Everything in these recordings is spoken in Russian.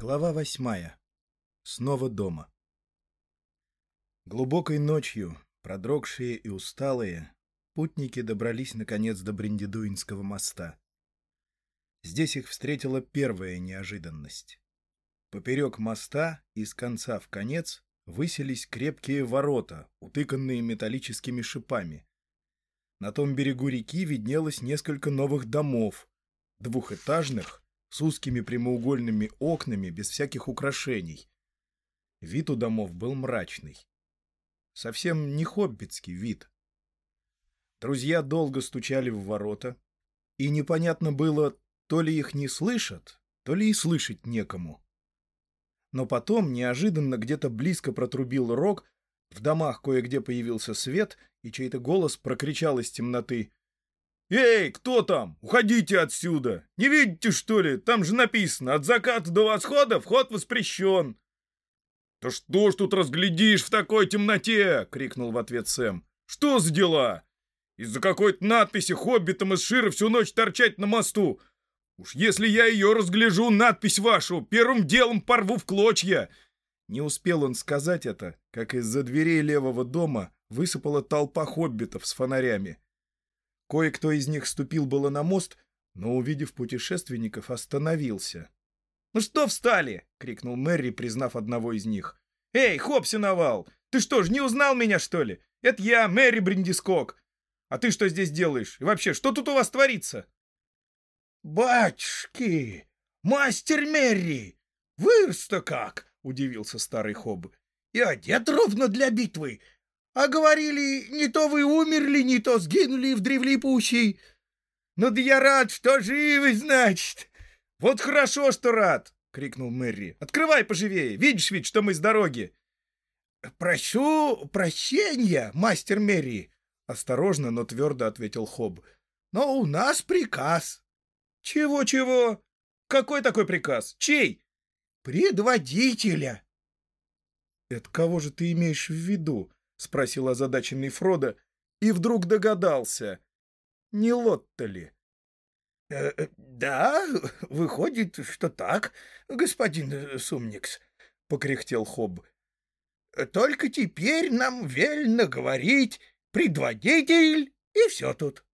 Глава восьмая. Снова дома. Глубокой ночью, продрогшие и усталые, путники добрались наконец до Брендидуинского моста. Здесь их встретила первая неожиданность. Поперек моста, из конца в конец, высились крепкие ворота, утыканные металлическими шипами. На том берегу реки виднелось несколько новых домов, двухэтажных, с узкими прямоугольными окнами, без всяких украшений. Вид у домов был мрачный. Совсем не хоббитский вид. Друзья долго стучали в ворота, и непонятно было, то ли их не слышат, то ли и слышать некому. Но потом неожиданно где-то близко протрубил рог, в домах кое-где появился свет, и чей-то голос прокричал из темноты «Эй, кто там? Уходите отсюда! Не видите, что ли? Там же написано, от заката до восхода вход воспрещен!» «Да что ж тут разглядишь в такой темноте?» — крикнул в ответ Сэм. «Что за дела? Из-за какой-то надписи хоббитам из Шира всю ночь торчать на мосту. Уж если я ее разгляжу, надпись вашу, первым делом порву в клочья!» Не успел он сказать это, как из-за дверей левого дома высыпала толпа хоббитов с фонарями. Кое-кто из них ступил было на мост, но, увидев путешественников, остановился. «Ну что встали?» — крикнул Мэри, признав одного из них. «Эй, Хопсиновал, ты что ж, не узнал меня, что ли? Это я, Мэри Бриндискок. А ты что здесь делаешь? И вообще, что тут у вас творится?» «Батюшки! Мастер Мерри! Вырос-то как!» — удивился старый Хоб. «И одет ровно для битвы. А говорили, не то вы умерли, не то сгинули в древлепущей. Ну да я рад, что живы, значит. Вот хорошо, что рад, — крикнул Мэри. Открывай поживее, видишь ведь, что мы с дороги. Прошу прощения, мастер Мэри, — осторожно, но твердо ответил Хоб. Но у нас приказ. Чего-чего? Какой такой приказ? Чей? Предводителя. Это кого же ты имеешь в виду? — спросил озадаченный Фродо, и вдруг догадался. Не Лотта ли? «Э, э, да, выходит, что так, господин Сумникс», — покряхтел Хоб. «Только теперь нам вельно говорить предводитель, и все тут».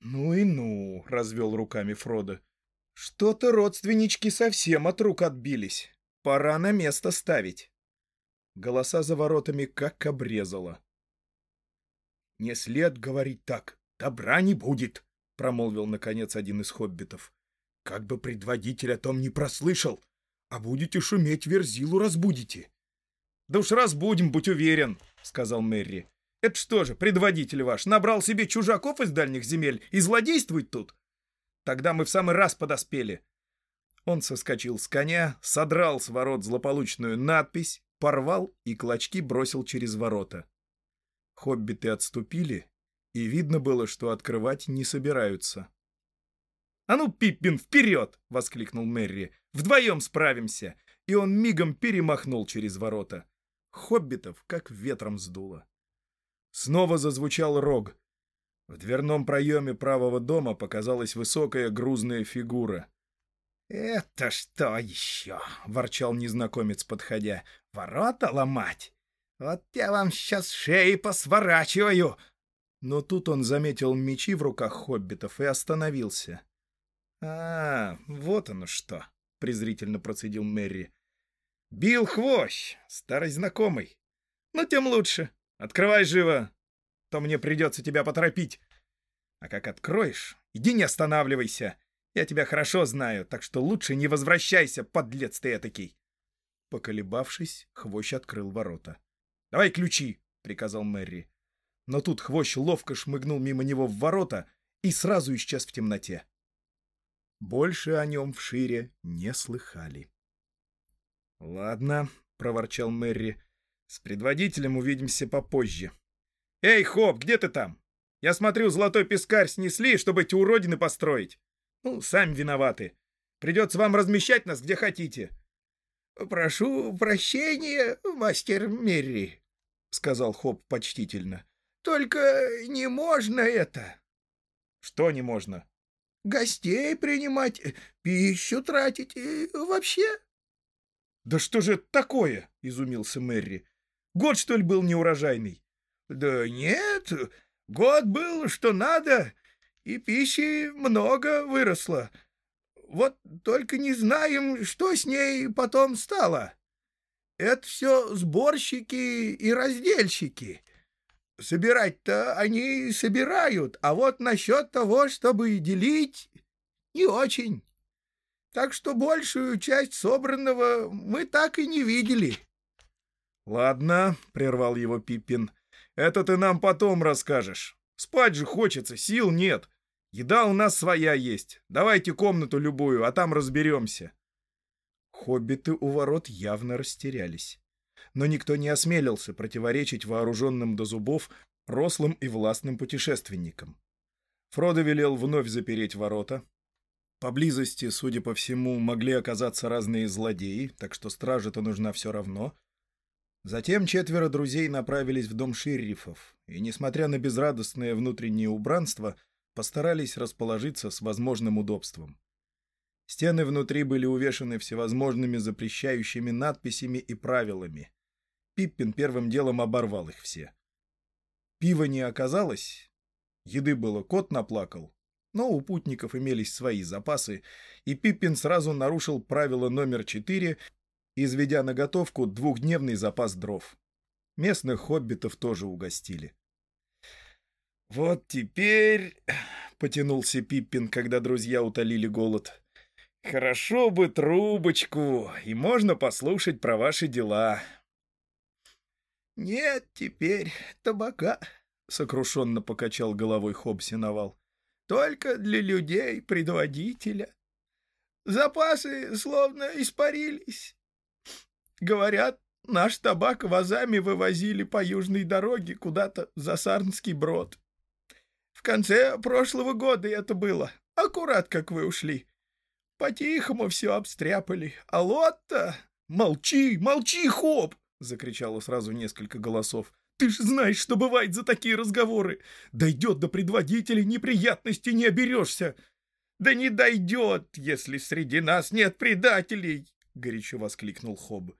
«Ну и ну», — развел руками Фродо. «Что-то родственнички совсем от рук отбились. Пора на место ставить». Голоса за воротами как обрезало. — Не след говорить так, добра не будет, — промолвил, наконец, один из хоббитов. — Как бы предводитель о том не прослышал, а будете шуметь, верзилу разбудите. — Да уж разбудим, будь уверен, — сказал Мэри. — Это что же, предводитель ваш набрал себе чужаков из дальних земель и злодействует тут? Тогда мы в самый раз подоспели. Он соскочил с коня, содрал с ворот злополучную надпись порвал и клочки бросил через ворота. Хоббиты отступили, и видно было, что открывать не собираются. «А ну, Пиппин, вперед!» — воскликнул Мэри. «Вдвоем справимся!» И он мигом перемахнул через ворота. Хоббитов как ветром сдуло. Снова зазвучал рог. В дверном проеме правого дома показалась высокая грузная фигура. «Это что еще?» — ворчал незнакомец, подходя. «Ворота ломать? Вот я вам сейчас шеи посворачиваю!» Но тут он заметил мечи в руках хоббитов и остановился. «А, вот оно что!» — презрительно процедил Мэри. «Бил хвощ, старый знакомый. Ну, тем лучше. Открывай живо, то мне придется тебя поторопить. А как откроешь, иди не останавливайся. Я тебя хорошо знаю, так что лучше не возвращайся, подлец ты этакий. Поколебавшись, Хвощ открыл ворота. — Давай ключи, — приказал Мэри. Но тут Хвощ ловко шмыгнул мимо него в ворота и сразу исчез в темноте. Больше о нем в шире не слыхали. — Ладно, — проворчал Мэри, — с предводителем увидимся попозже. — Эй, Хоп, где ты там? Я смотрю, золотой пескарь снесли, чтобы эти уродины построить. Ну, сами виноваты. Придется вам размещать нас где хотите. — Прошу прощения, мастер Мерри, — сказал Хоп почтительно. — Только не можно это. — Что не можно? — Гостей принимать, пищу тратить и вообще. «Да что же это такое?» — изумился Мэри. «Год, что ли, был неурожайный?» «Да нет, год был, что надо, и пищи много выросло. Вот только не знаем, что с ней потом стало. Это все сборщики и раздельщики. Собирать-то они собирают, а вот насчет того, чтобы делить, не очень. Так что большую часть собранного мы так и не видели. — Ладно, — прервал его Пиппин, — это ты нам потом расскажешь. Спать же хочется, сил нет. Еда у нас своя есть. Давайте комнату любую, а там разберемся. Хоббиты у ворот явно растерялись. Но никто не осмелился противоречить вооруженным до зубов рослым и властным путешественникам. Фродо велел вновь запереть ворота, Поблизости, судя по всему, могли оказаться разные злодеи, так что стража-то нужна все равно. Затем четверо друзей направились в дом шерифов, и, несмотря на безрадостное внутреннее убранство, постарались расположиться с возможным удобством. Стены внутри были увешаны всевозможными запрещающими надписями и правилами. Пиппин первым делом оборвал их все. Пива не оказалось, еды было кот наплакал, но у путников имелись свои запасы, и Пиппин сразу нарушил правило номер четыре, изведя на готовку двухдневный запас дров. Местных хоббитов тоже угостили. «Вот теперь...» — потянулся Пиппин, когда друзья утолили голод. «Хорошо бы трубочку, и можно послушать про ваши дела». «Нет теперь табака», — сокрушенно покачал головой Хобсиновал только для людей предводителя. Запасы словно испарились. Говорят, наш табак вазами вывозили по южной дороге куда-то за Сарнский брод. Конце прошлого года это было, аккурат как вы ушли. По-тихому все обстряпали, а Лотта... — Молчи, молчи, Хоп! — закричало сразу несколько голосов. Ты же знаешь, что бывает за такие разговоры. Дойдет до предводителя, неприятностей не оберешься. Да не дойдет, если среди нас нет предателей, — горячо воскликнул Хоб.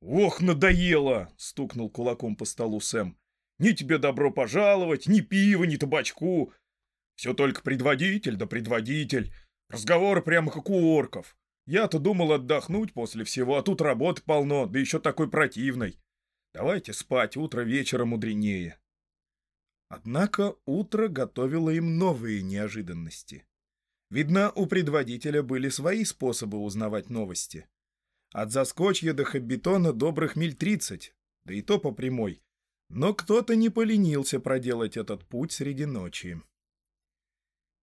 «Ох, надоело!» — стукнул кулаком по столу Сэм. «Ни тебе добро пожаловать, ни пива, ни табачку. Все только предводитель да предводитель. Разговоры прямо как у орков. Я-то думал отдохнуть после всего, а тут работы полно, да еще такой противной. Давайте спать, утро вечера мудренее. Однако утро готовило им новые неожиданности. Видно, у предводителя были свои способы узнавать новости. От заскочья до Хаббитона добрых миль тридцать, да и то по прямой. Но кто-то не поленился проделать этот путь среди ночи.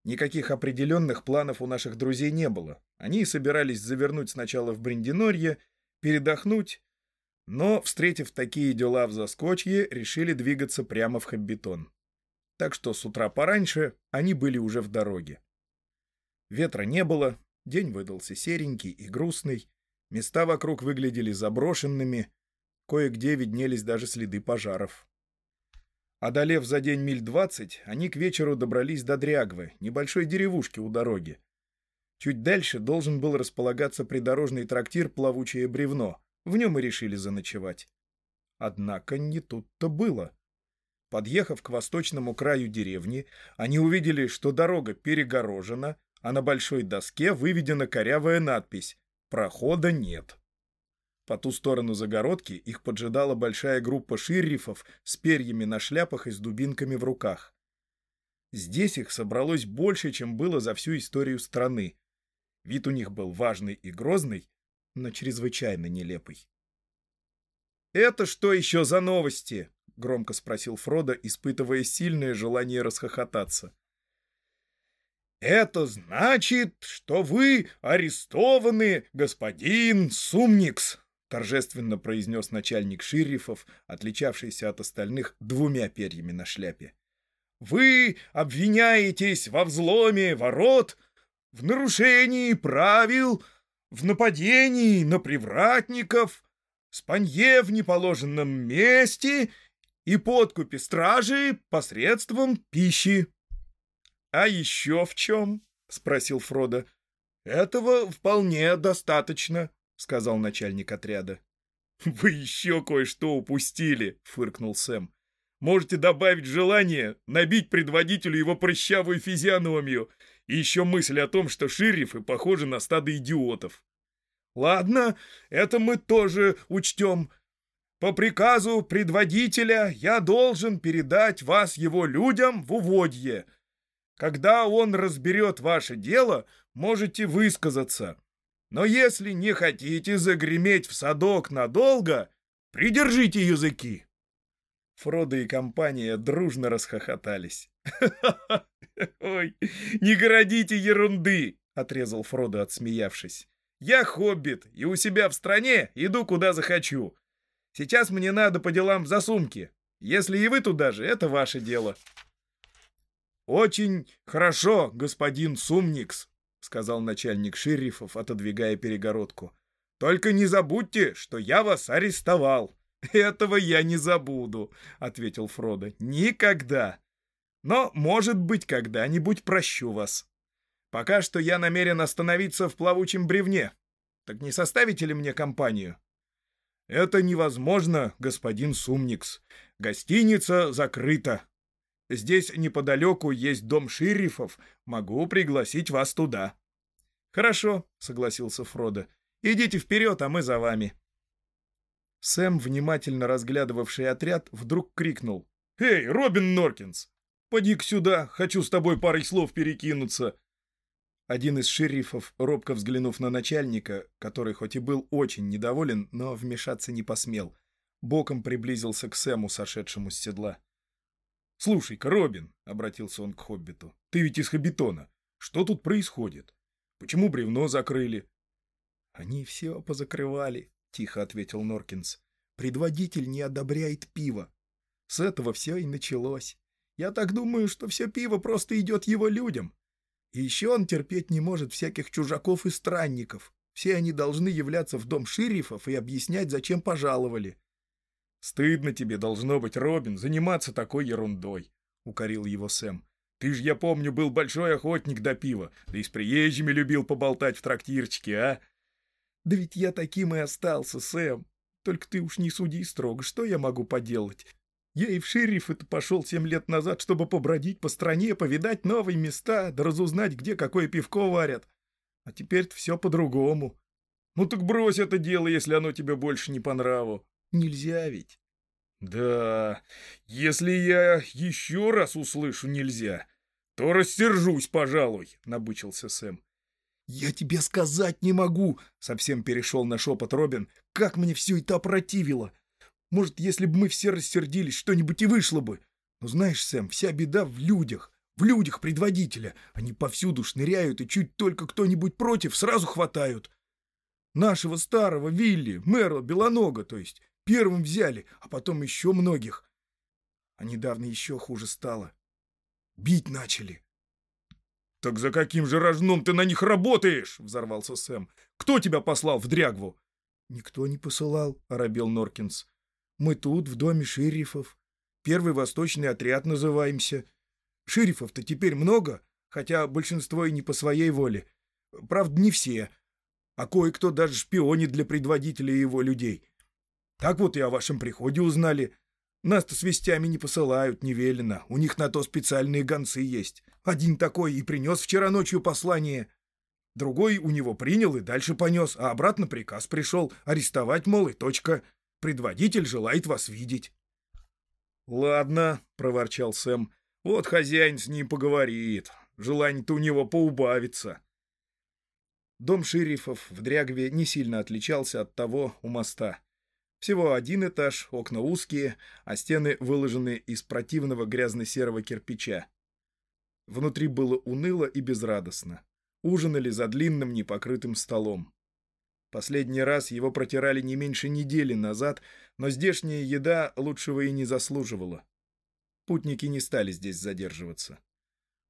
Никаких определенных планов у наших друзей не было. Они собирались завернуть сначала в Бриндинорье, передохнуть но, встретив такие дела в заскочье, решили двигаться прямо в Хаббитон. Так что с утра пораньше они были уже в дороге. Ветра не было, день выдался серенький и грустный, места вокруг выглядели заброшенными, кое-где виднелись даже следы пожаров. Одолев за день миль двадцать, они к вечеру добрались до Дрягвы, небольшой деревушки у дороги. Чуть дальше должен был располагаться придорожный трактир «Плавучее бревно», в нем и решили заночевать. Однако не тут-то было. Подъехав к восточному краю деревни, они увидели, что дорога перегорожена, а на большой доске выведена корявая надпись «Прохода нет». По ту сторону загородки их поджидала большая группа ширрифов с перьями на шляпах и с дубинками в руках. Здесь их собралось больше, чем было за всю историю страны. Вид у них был важный и грозный, но чрезвычайно нелепый. «Это что еще за новости?» — громко спросил Фродо, испытывая сильное желание расхохотаться. «Это значит, что вы арестованы, господин Сумникс!» — торжественно произнес начальник шерифов, отличавшийся от остальных двумя перьями на шляпе. «Вы обвиняетесь во взломе ворот, в нарушении правил, в нападении на привратников, спанье в неположенном месте и подкупе стражи посредством пищи. — А еще в чем? — спросил Фродо. — Этого вполне достаточно, — сказал начальник отряда. «Вы еще кое-что упустили», — фыркнул Сэм. «Можете добавить желание набить предводителю его прыщавую физиономию и еще мысль о том, что шерифы похожи на стадо идиотов». «Ладно, это мы тоже учтем. По приказу предводителя я должен передать вас его людям в уводье. Когда он разберет ваше дело, можете высказаться. Но если не хотите загреметь в садок надолго, придержите языки. Фродо и компания дружно расхохотались. «Ой, не городите ерунды!» — отрезал Фродо, отсмеявшись. «Я хоббит, и у себя в стране иду куда захочу. Сейчас мне надо по делам в засумке. Если и вы туда же, это ваше дело». «Очень хорошо, господин Сумникс», — сказал начальник шерифов, отодвигая перегородку. «Только не забудьте, что я вас арестовал». «Этого я не забуду», — ответил Фродо. «Никогда. Но, может быть, когда-нибудь прощу вас. Пока что я намерен остановиться в плавучем бревне. Так не составите ли мне компанию?» «Это невозможно, господин Сумникс. Гостиница закрыта. Здесь неподалеку есть дом шерифов. Могу пригласить вас туда». «Хорошо», — согласился Фродо. «Идите вперед, а мы за вами». Сэм, внимательно разглядывавший отряд, вдруг крикнул. «Эй, Робин Норкинс! Поди-ка сюда, хочу с тобой парой слов перекинуться!» Один из шерифов, робко взглянув на начальника, который хоть и был очень недоволен, но вмешаться не посмел, боком приблизился к Сэму, сошедшему с седла. «Слушай-ка, Робин», — обратился он к Хоббиту, — «ты ведь из Хоббитона. Что тут происходит? Почему бревно закрыли?» «Они все позакрывали», — тихо ответил Норкинс. «Предводитель не одобряет пиво. С этого все и началось. Я так думаю, что все пиво просто идет его людям. И еще он терпеть не может всяких чужаков и странников. Все они должны являться в дом шерифов и объяснять, зачем пожаловали. «Стыдно тебе, должно быть, Робин, заниматься такой ерундой», — укорил его Сэм. «Ты ж, я помню, был большой охотник до пива, да и с приезжими любил поболтать в трактирчике, а?» «Да ведь я таким и остался, Сэм. Только ты уж не суди строго, что я могу поделать? Я и в шериф это пошел семь лет назад, чтобы побродить по стране, повидать новые места, да разузнать, где какое пивко варят. А теперь все по-другому. Ну так брось это дело, если оно тебе больше не по нраву. Нельзя ведь. Да, если я еще раз услышу «нельзя», то рассержусь, пожалуй, — набычился Сэм. «Я тебе сказать не могу!» — совсем перешел на шепот Робин. «Как мне все это опротивило! Может, если бы мы все рассердились, что-нибудь и вышло бы. Но знаешь, Сэм, вся беда в людях. В людях предводителя. Они повсюду шныряют, и чуть только кто-нибудь против, сразу хватают. Нашего старого Вилли, Мерла Белонога, то есть, первым взяли, а потом еще многих. А недавно еще хуже стало. Бить начали. — Так за каким же рожном ты на них работаешь? — взорвался Сэм. — Кто тебя послал в Дрягву? — Никто не посылал, — оробел Норкинс. Мы тут, в доме шерифов. Первый восточный отряд называемся. Шерифов-то теперь много, хотя большинство и не по своей воле. Правда, не все. А кое-кто даже шпионит для предводителя и его людей. Так вот и о вашем приходе узнали. Нас-то с вестями не посылают, не велено. У них на то специальные гонцы есть. Один такой и принес вчера ночью послание. Другой у него принял и дальше понес, а обратно приказ пришел арестовать, мол, и точка. Предводитель желает вас видеть. — Ладно, — проворчал Сэм, — вот хозяин с ним поговорит. Желание-то у него поубавится. Дом шерифов в Дрягве не сильно отличался от того у моста. Всего один этаж, окна узкие, а стены выложены из противного грязно-серого кирпича. Внутри было уныло и безрадостно. Ужинали за длинным непокрытым столом. Последний раз его протирали не меньше недели назад, но здешняя еда лучшего и не заслуживала. Путники не стали здесь задерживаться.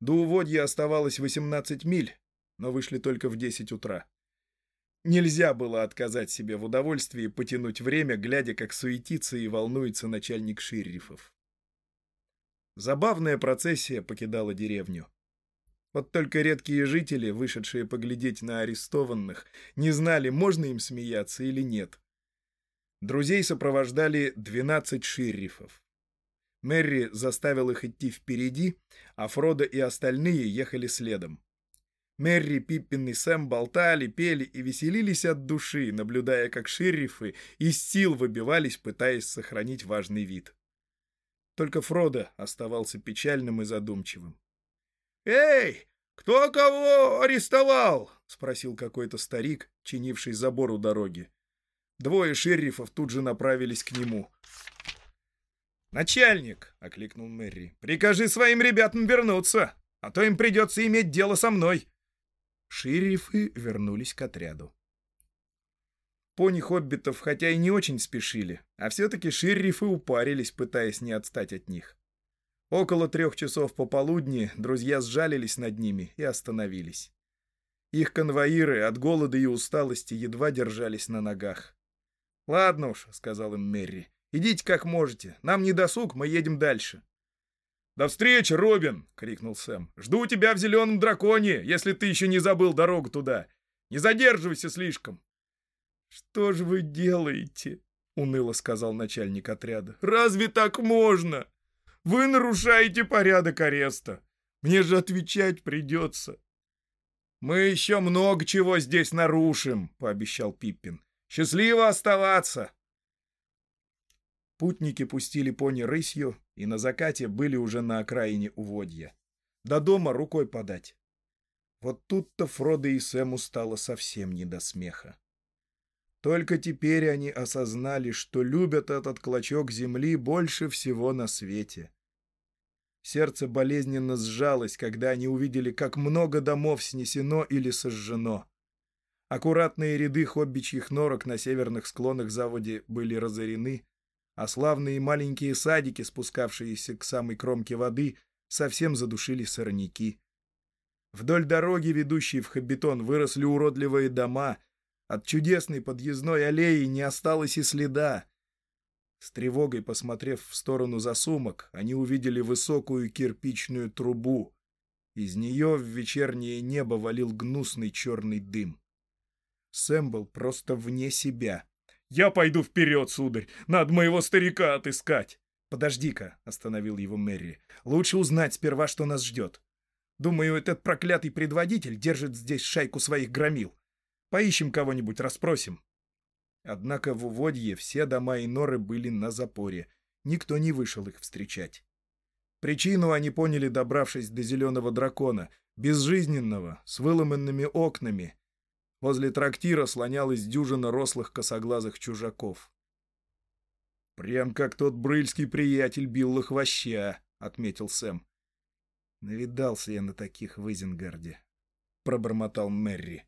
До уводья оставалось 18 миль, но вышли только в 10 утра. Нельзя было отказать себе в удовольствии потянуть время, глядя, как суетится и волнуется начальник шерифов. Забавная процессия покидала деревню. Вот только редкие жители, вышедшие поглядеть на арестованных, не знали, можно им смеяться или нет. Друзей сопровождали 12 шерифов. Мэри заставил их идти впереди, а Фродо и остальные ехали следом. Мэри, Пиппин и Сэм болтали, пели и веселились от души, наблюдая, как шерифы из сил выбивались, пытаясь сохранить важный вид. Только Фродо оставался печальным и задумчивым. «Эй, кто кого арестовал?» — спросил какой-то старик, чинивший забор у дороги. Двое шерифов тут же направились к нему. «Начальник!» — окликнул Мэри. «Прикажи своим ребятам вернуться, а то им придется иметь дело со мной!» Шерифы вернулись к отряду. Пони хоббитов хотя и не очень спешили, а все-таки шерифы упарились, пытаясь не отстать от них. Около трех часов пополудни друзья сжалились над ними и остановились. Их конвоиры от голода и усталости едва держались на ногах. «Ладно уж», — сказал им Мерри, — «идите как можете. Нам не досуг, мы едем дальше». «До встречи, Робин!» — крикнул Сэм. «Жду тебя в зеленом драконе, если ты еще не забыл дорогу туда. Не задерживайся слишком!» «Что же вы делаете?» — уныло сказал начальник отряда. «Разве так можно?» Вы нарушаете порядок ареста. Мне же отвечать придется. Мы еще много чего здесь нарушим, пообещал Пиппин. Счастливо оставаться. Путники пустили пони рысью, и на закате были уже на окраине уводья. До дома рукой подать. Вот тут-то Фродо и Сэму стало совсем не до смеха. Только теперь они осознали, что любят этот клочок земли больше всего на свете. Сердце болезненно сжалось, когда они увидели, как много домов снесено или сожжено. Аккуратные ряды хоббичьих норок на северных склонах заводи были разорены, а славные маленькие садики, спускавшиеся к самой кромке воды, совсем задушили сорняки. Вдоль дороги, ведущей в Хоббитон, выросли уродливые дома. От чудесной подъездной аллеи не осталось и следа. С тревогой посмотрев в сторону засумок, они увидели высокую кирпичную трубу. Из нее в вечернее небо валил гнусный черный дым. Сэм был просто вне себя. «Я пойду вперед, сударь! Надо моего старика отыскать!» «Подожди-ка», — остановил его Мэри. «Лучше узнать сперва, что нас ждет. Думаю, этот проклятый предводитель держит здесь шайку своих громил. Поищем кого-нибудь, расспросим». Однако в Уводье все дома и норы были на запоре. Никто не вышел их встречать. Причину они поняли, добравшись до зеленого дракона, безжизненного, с выломанными окнами. Возле трактира слонялась дюжина рослых косоглазых чужаков. «Прям как тот брыльский приятель Билла Хвоща», — отметил Сэм. «Навидался я на таких в Изенгарде», — пробормотал Мэри.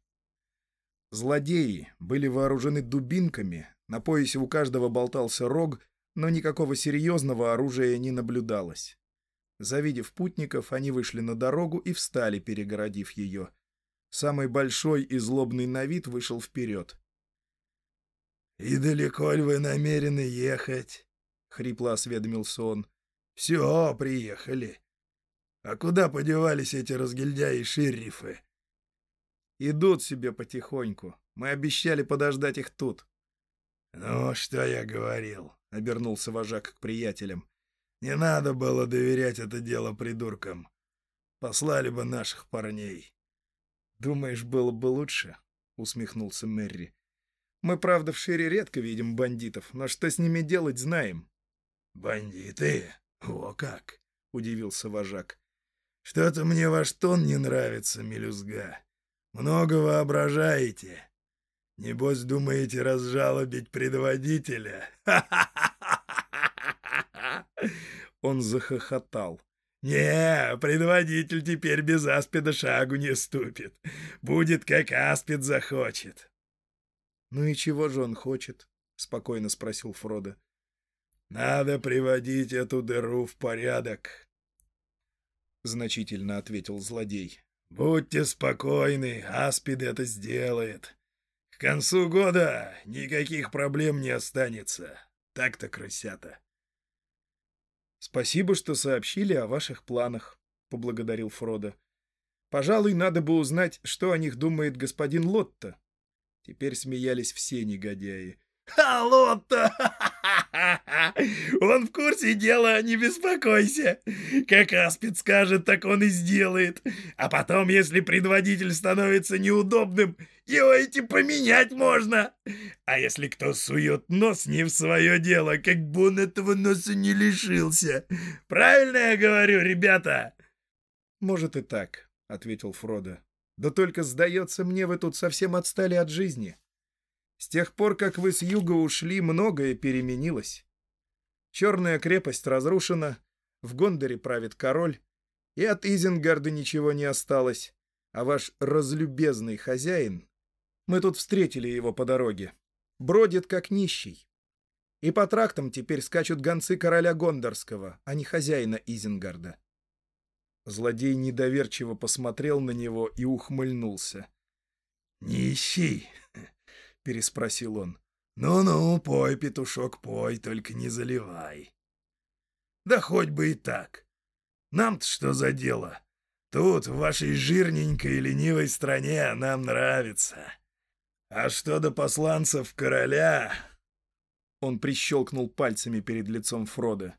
Злодеи были вооружены дубинками, на поясе у каждого болтался рог, но никакого серьезного оружия не наблюдалось. Завидев путников, они вышли на дорогу и встали, перегородив ее. Самый большой и злобный на вид вышел вперед. — И далеко ли вы намерены ехать? — хрипло осведомился он. — Все, приехали. А куда подевались эти разгильдяи-шерифы? Идут себе потихоньку. Мы обещали подождать их тут. — Ну, что я говорил, — обернулся вожак к приятелям. — Не надо было доверять это дело придуркам. Послали бы наших парней. — Думаешь, было бы лучше? — усмехнулся Мэри. — Мы, правда, в шире редко видим бандитов, но что с ними делать, знаем. — Бандиты? О как! — удивился вожак. — Что-то мне ваш тон не нравится, мелюзга. Много воображаете. Небось, думаете разжалобить предводителя? Он захохотал. «Не, предводитель теперь без аспида шагу не ступит. Будет, как аспид захочет». «Ну и чего же он хочет?» — спокойно спросил Фродо. «Надо приводить эту дыру в порядок», — значительно ответил злодей. Будьте спокойны, Аспид это сделает. К концу года никаких проблем не останется. Так-то, крысята. Спасибо, что сообщили о ваших планах, — поблагодарил Фродо. Пожалуй, надо бы узнать, что о них думает господин Лотто. Теперь смеялись все негодяи. «А, Лотто! Он в курсе дела, не беспокойся. Как Аспид скажет, так он и сделает. А потом, если предводитель становится неудобным, его эти поменять можно. А если кто сует нос не в свое дело, как бы он этого носа не лишился. Правильно я говорю, ребята?» «Может и так», — ответил Фродо. «Да только, сдается мне, вы тут совсем отстали от жизни. С тех пор, как вы с юга ушли, многое переменилось. Черная крепость разрушена, в Гондоре правит король, и от Изенгарда ничего не осталось, а ваш разлюбезный хозяин, мы тут встретили его по дороге, бродит как нищий. И по трактам теперь скачут гонцы короля Гондорского, а не хозяина Изенгарда. Злодей недоверчиво посмотрел на него и ухмыльнулся. «Нищий!» — переспросил он. «Ну-ну, пой, петушок, пой, только не заливай». «Да хоть бы и так. Нам-то что за дело? Тут, в вашей жирненькой и ленивой стране, нам нравится. А что до посланцев короля...» Он прищелкнул пальцами перед лицом Фрода.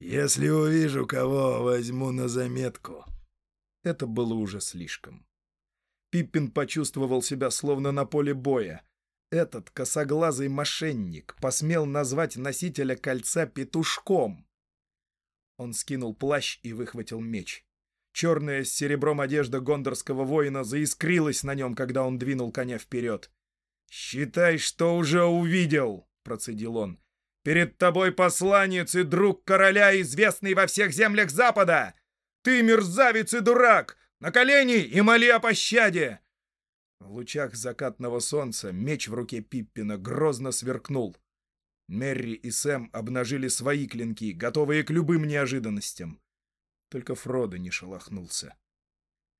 «Если увижу кого, возьму на заметку». Это было уже слишком. Пиппин почувствовал себя словно на поле боя. Этот косоглазый мошенник посмел назвать носителя кольца петушком. Он скинул плащ и выхватил меч. Черная с серебром одежда гондорского воина заискрилась на нем, когда он двинул коня вперед. «Считай, что уже увидел!» — процедил он. «Перед тобой посланец и друг короля, известный во всех землях Запада! Ты мерзавец и дурак! На колени и моли о пощаде! В лучах закатного солнца меч в руке Пиппина грозно сверкнул. Мерри и Сэм обнажили свои клинки, готовые к любым неожиданностям. Только Фродо не шелохнулся.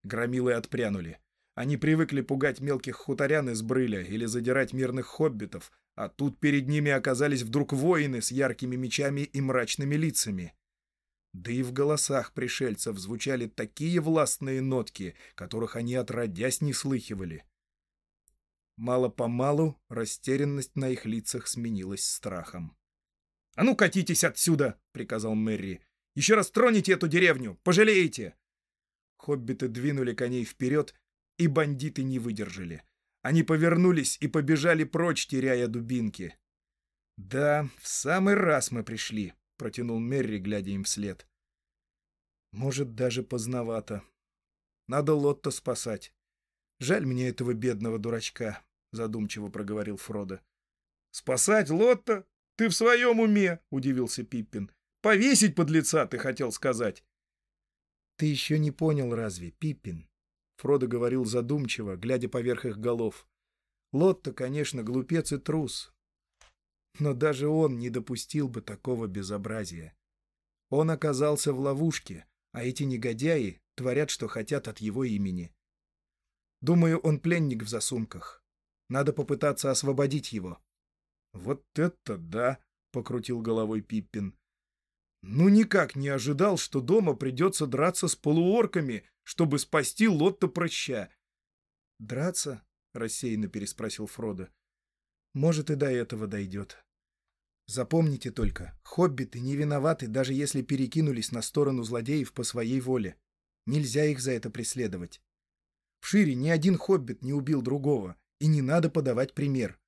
Громилы отпрянули. Они привыкли пугать мелких хуторян из брыля или задирать мирных хоббитов, а тут перед ними оказались вдруг воины с яркими мечами и мрачными лицами. Да и в голосах пришельцев звучали такие властные нотки, которых они отродясь не слыхивали. Мало-помалу растерянность на их лицах сменилась страхом. «А ну, катитесь отсюда!» — приказал Мэри. «Еще раз троните эту деревню! Пожалеете!» Хоббиты двинули коней вперед, и бандиты не выдержали. Они повернулись и побежали прочь, теряя дубинки. «Да, в самый раз мы пришли», — протянул Мерри, глядя им вслед. «Может, даже поздновато. Надо Лотто спасать. Жаль мне этого бедного дурачка», — задумчиво проговорил Фродо. «Спасать Лотто? Ты в своем уме?» — удивился Пиппин. «Повесить под лица, ты хотел сказать». «Ты еще не понял разве, Пиппин?» Фродо говорил задумчиво, глядя поверх их голов. «Лотто, конечно, глупец и трус, но даже он не допустил бы такого безобразия. Он оказался в ловушке, а эти негодяи творят, что хотят от его имени. Думаю, он пленник в засумках. Надо попытаться освободить его. — Вот это да! — покрутил головой Пиппин. — Ну никак не ожидал, что дома придется драться с полуорками, чтобы спасти Лотта Проща. — Драться? — рассеянно переспросил Фродо. — Может, и до этого дойдет. Запомните только, хоббиты не виноваты, даже если перекинулись на сторону злодеев по своей воле. Нельзя их за это преследовать. В Шире ни один хоббит не убил другого, и не надо подавать пример.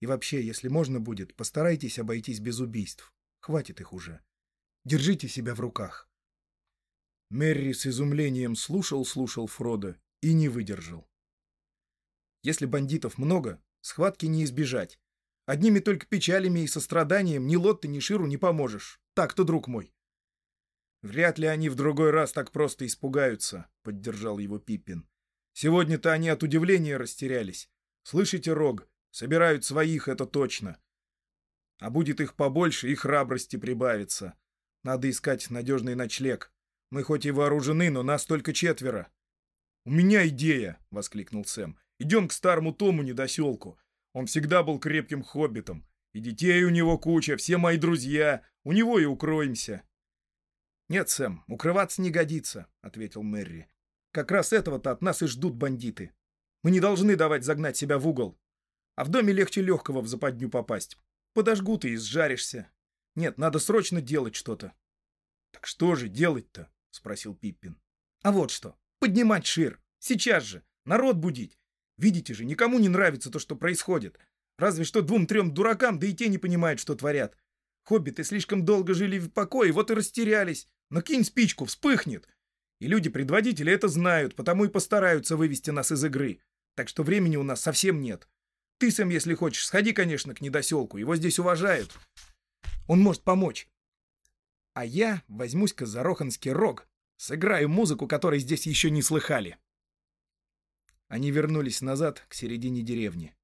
И вообще, если можно будет, постарайтесь обойтись без убийств. Хватит их уже. Держите себя в руках. Мерри с изумлением слушал-слушал Фрода и не выдержал. Если бандитов много, схватки не избежать. Одними только печалями и состраданием ни Лотте, ни Ширу не поможешь. Так-то, друг мой. Вряд ли они в другой раз так просто испугаются, — поддержал его Пиппин. Сегодня-то они от удивления растерялись. Слышите, Рог, собирают своих, это точно. А будет их побольше, и храбрости прибавится. Надо искать надежный ночлег. Мы хоть и вооружены, но нас только четверо. — У меня идея! — воскликнул Сэм. — Идем к старому Тому недоселку. Он всегда был крепким хоббитом. И детей у него куча, все мои друзья. У него и укроемся. — Нет, Сэм, укрываться не годится, — ответил Мэри. Как раз этого-то от нас и ждут бандиты. Мы не должны давать загнать себя в угол. А в доме легче легкого в западню попасть. Подожгут и изжаришься. Нет, надо срочно делать что-то. — Так что же делать-то? — спросил Пиппин. — А вот что. Поднимать шир. Сейчас же. Народ будить. Видите же, никому не нравится то, что происходит. Разве что двум-трем дуракам, да и те не понимают, что творят. Хоббиты слишком долго жили в покое, вот и растерялись. Но кинь спичку, вспыхнет. И люди-предводители это знают, потому и постараются вывести нас из игры. Так что времени у нас совсем нет. Ты, Сэм, если хочешь, сходи, конечно, к недоселку. Его здесь уважают. Он может помочь. А я возьмусь-ка за Роханский рог. Сыграю музыку, которой здесь еще не слыхали. Они вернулись назад, к середине деревни.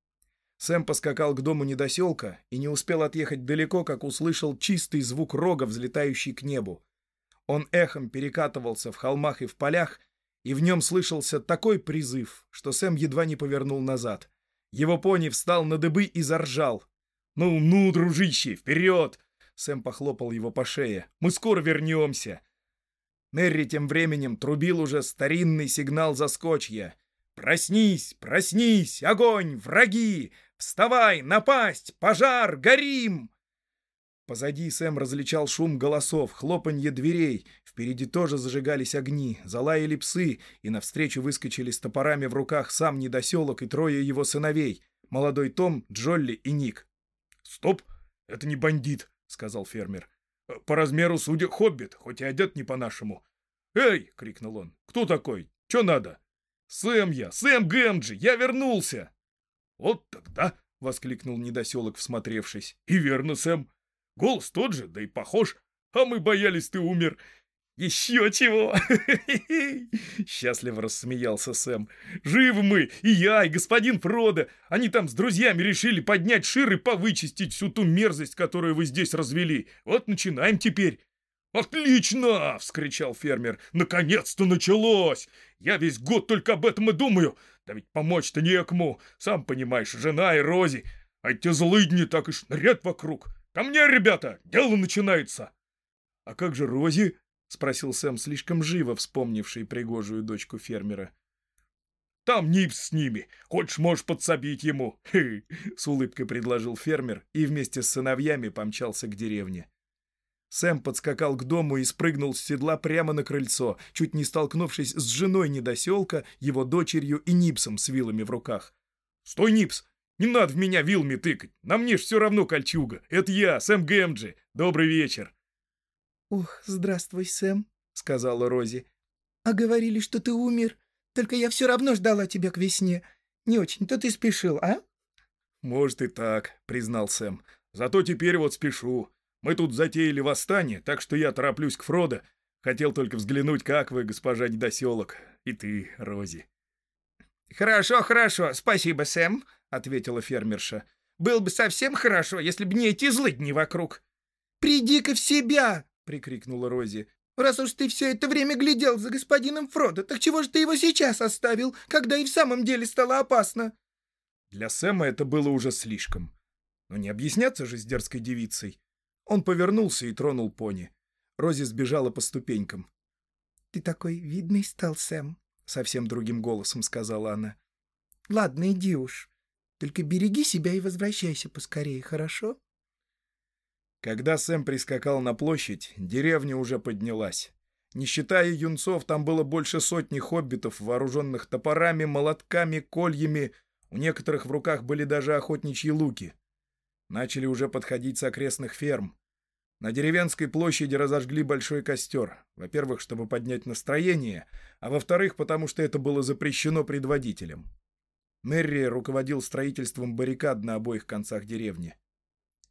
Сэм поскакал к дому недоселка и не успел отъехать далеко, как услышал чистый звук рога, взлетающий к небу. Он эхом перекатывался в холмах и в полях, и в нем слышался такой призыв, что Сэм едва не повернул назад. Его пони встал на дыбы и заржал. «Ну, ну, дружище, вперед!» Сэм похлопал его по шее. «Мы скоро вернемся!» Нерри тем временем трубил уже старинный сигнал заскочья. «Проснись, проснись! Огонь! Враги! Вставай! Напасть! Пожар! Горим!» Позади Сэм различал шум голосов, хлопанье дверей. Впереди тоже зажигались огни, залаяли псы, и навстречу выскочили с топорами в руках сам недоселок и трое его сыновей. Молодой Том, Джолли и Ник. «Стоп! Это не бандит!» — сказал фермер. «По размеру, судя, хоббит, хоть и одет не по-нашему». «Эй!» — крикнул он. «Кто такой? Че надо?» «Сэм я! Сэм Гэмджи! Я вернулся!» «Вот тогда!» — воскликнул недоселок, всмотревшись. «И верно, Сэм. Голос тот же, да и похож. А мы боялись, ты умер. «Еще чего!» Счастливо рассмеялся Сэм. «Живы мы, и я, и господин Фродо. Они там с друзьями решили поднять шир и повычистить всю ту мерзость, которую вы здесь развели. Вот начинаем теперь». «Отлично!» — вскричал фермер. «Наконец-то началось! Я весь год только об этом и думаю. Да ведь помочь-то некому. Сам понимаешь, жена и Рози. А эти злыдни так и шнырят вокруг. Ко мне, ребята, дело начинается!» «А как же Рози?» — спросил Сэм, слишком живо вспомнивший пригожую дочку фермера. «Там Нипс с ними. Хочешь, можешь подсобить ему?» — с улыбкой предложил фермер и вместе с сыновьями помчался к деревне. Сэм подскакал к дому и спрыгнул с седла прямо на крыльцо, чуть не столкнувшись с женой недоселка, его дочерью и Нипсом с вилами в руках. «Стой, Нипс! Не надо в меня вилами тыкать! На мне ж все равно кольчуга! Это я, Сэм Гэмджи! Добрый вечер!» «Ох, здравствуй, Сэм», — сказала Рози. «А говорили, что ты умер. Только я все равно ждала тебя к весне. Не очень-то ты спешил, а?» «Может и так», — признал Сэм. «Зато теперь вот спешу. Мы тут затеяли восстание, так что я тороплюсь к Фродо. Хотел только взглянуть, как вы, госпожа недоселок. И ты, Рози». «Хорошо, хорошо, спасибо, Сэм», — ответила фермерша. «Было бы совсем хорошо, если бы не эти злыдни вокруг». «Приди-ка в себя!» — прикрикнула Рози. «Раз уж ты все это время глядел за господином Фродо, так чего же ты его сейчас оставил, когда и в самом деле стало опасно?» Для Сэма это было уже слишком. Но не объясняться же с дерзкой девицей. Он повернулся и тронул пони. Рози сбежала по ступенькам. «Ты такой видный стал, Сэм», — совсем другим голосом сказала она. «Ладно, иди уж. Только береги себя и возвращайся поскорее, хорошо?» Когда Сэм прискакал на площадь, деревня уже поднялась. Не считая юнцов, там было больше сотни хоббитов, вооруженных топорами, молотками, кольями. У некоторых в руках были даже охотничьи луки. Начали уже подходить с окрестных ферм. На деревенской площади разожгли большой костер. Во-первых, чтобы поднять настроение, а во-вторых, потому что это было запрещено предводителем. Мерри руководил строительством баррикад на обоих концах деревни.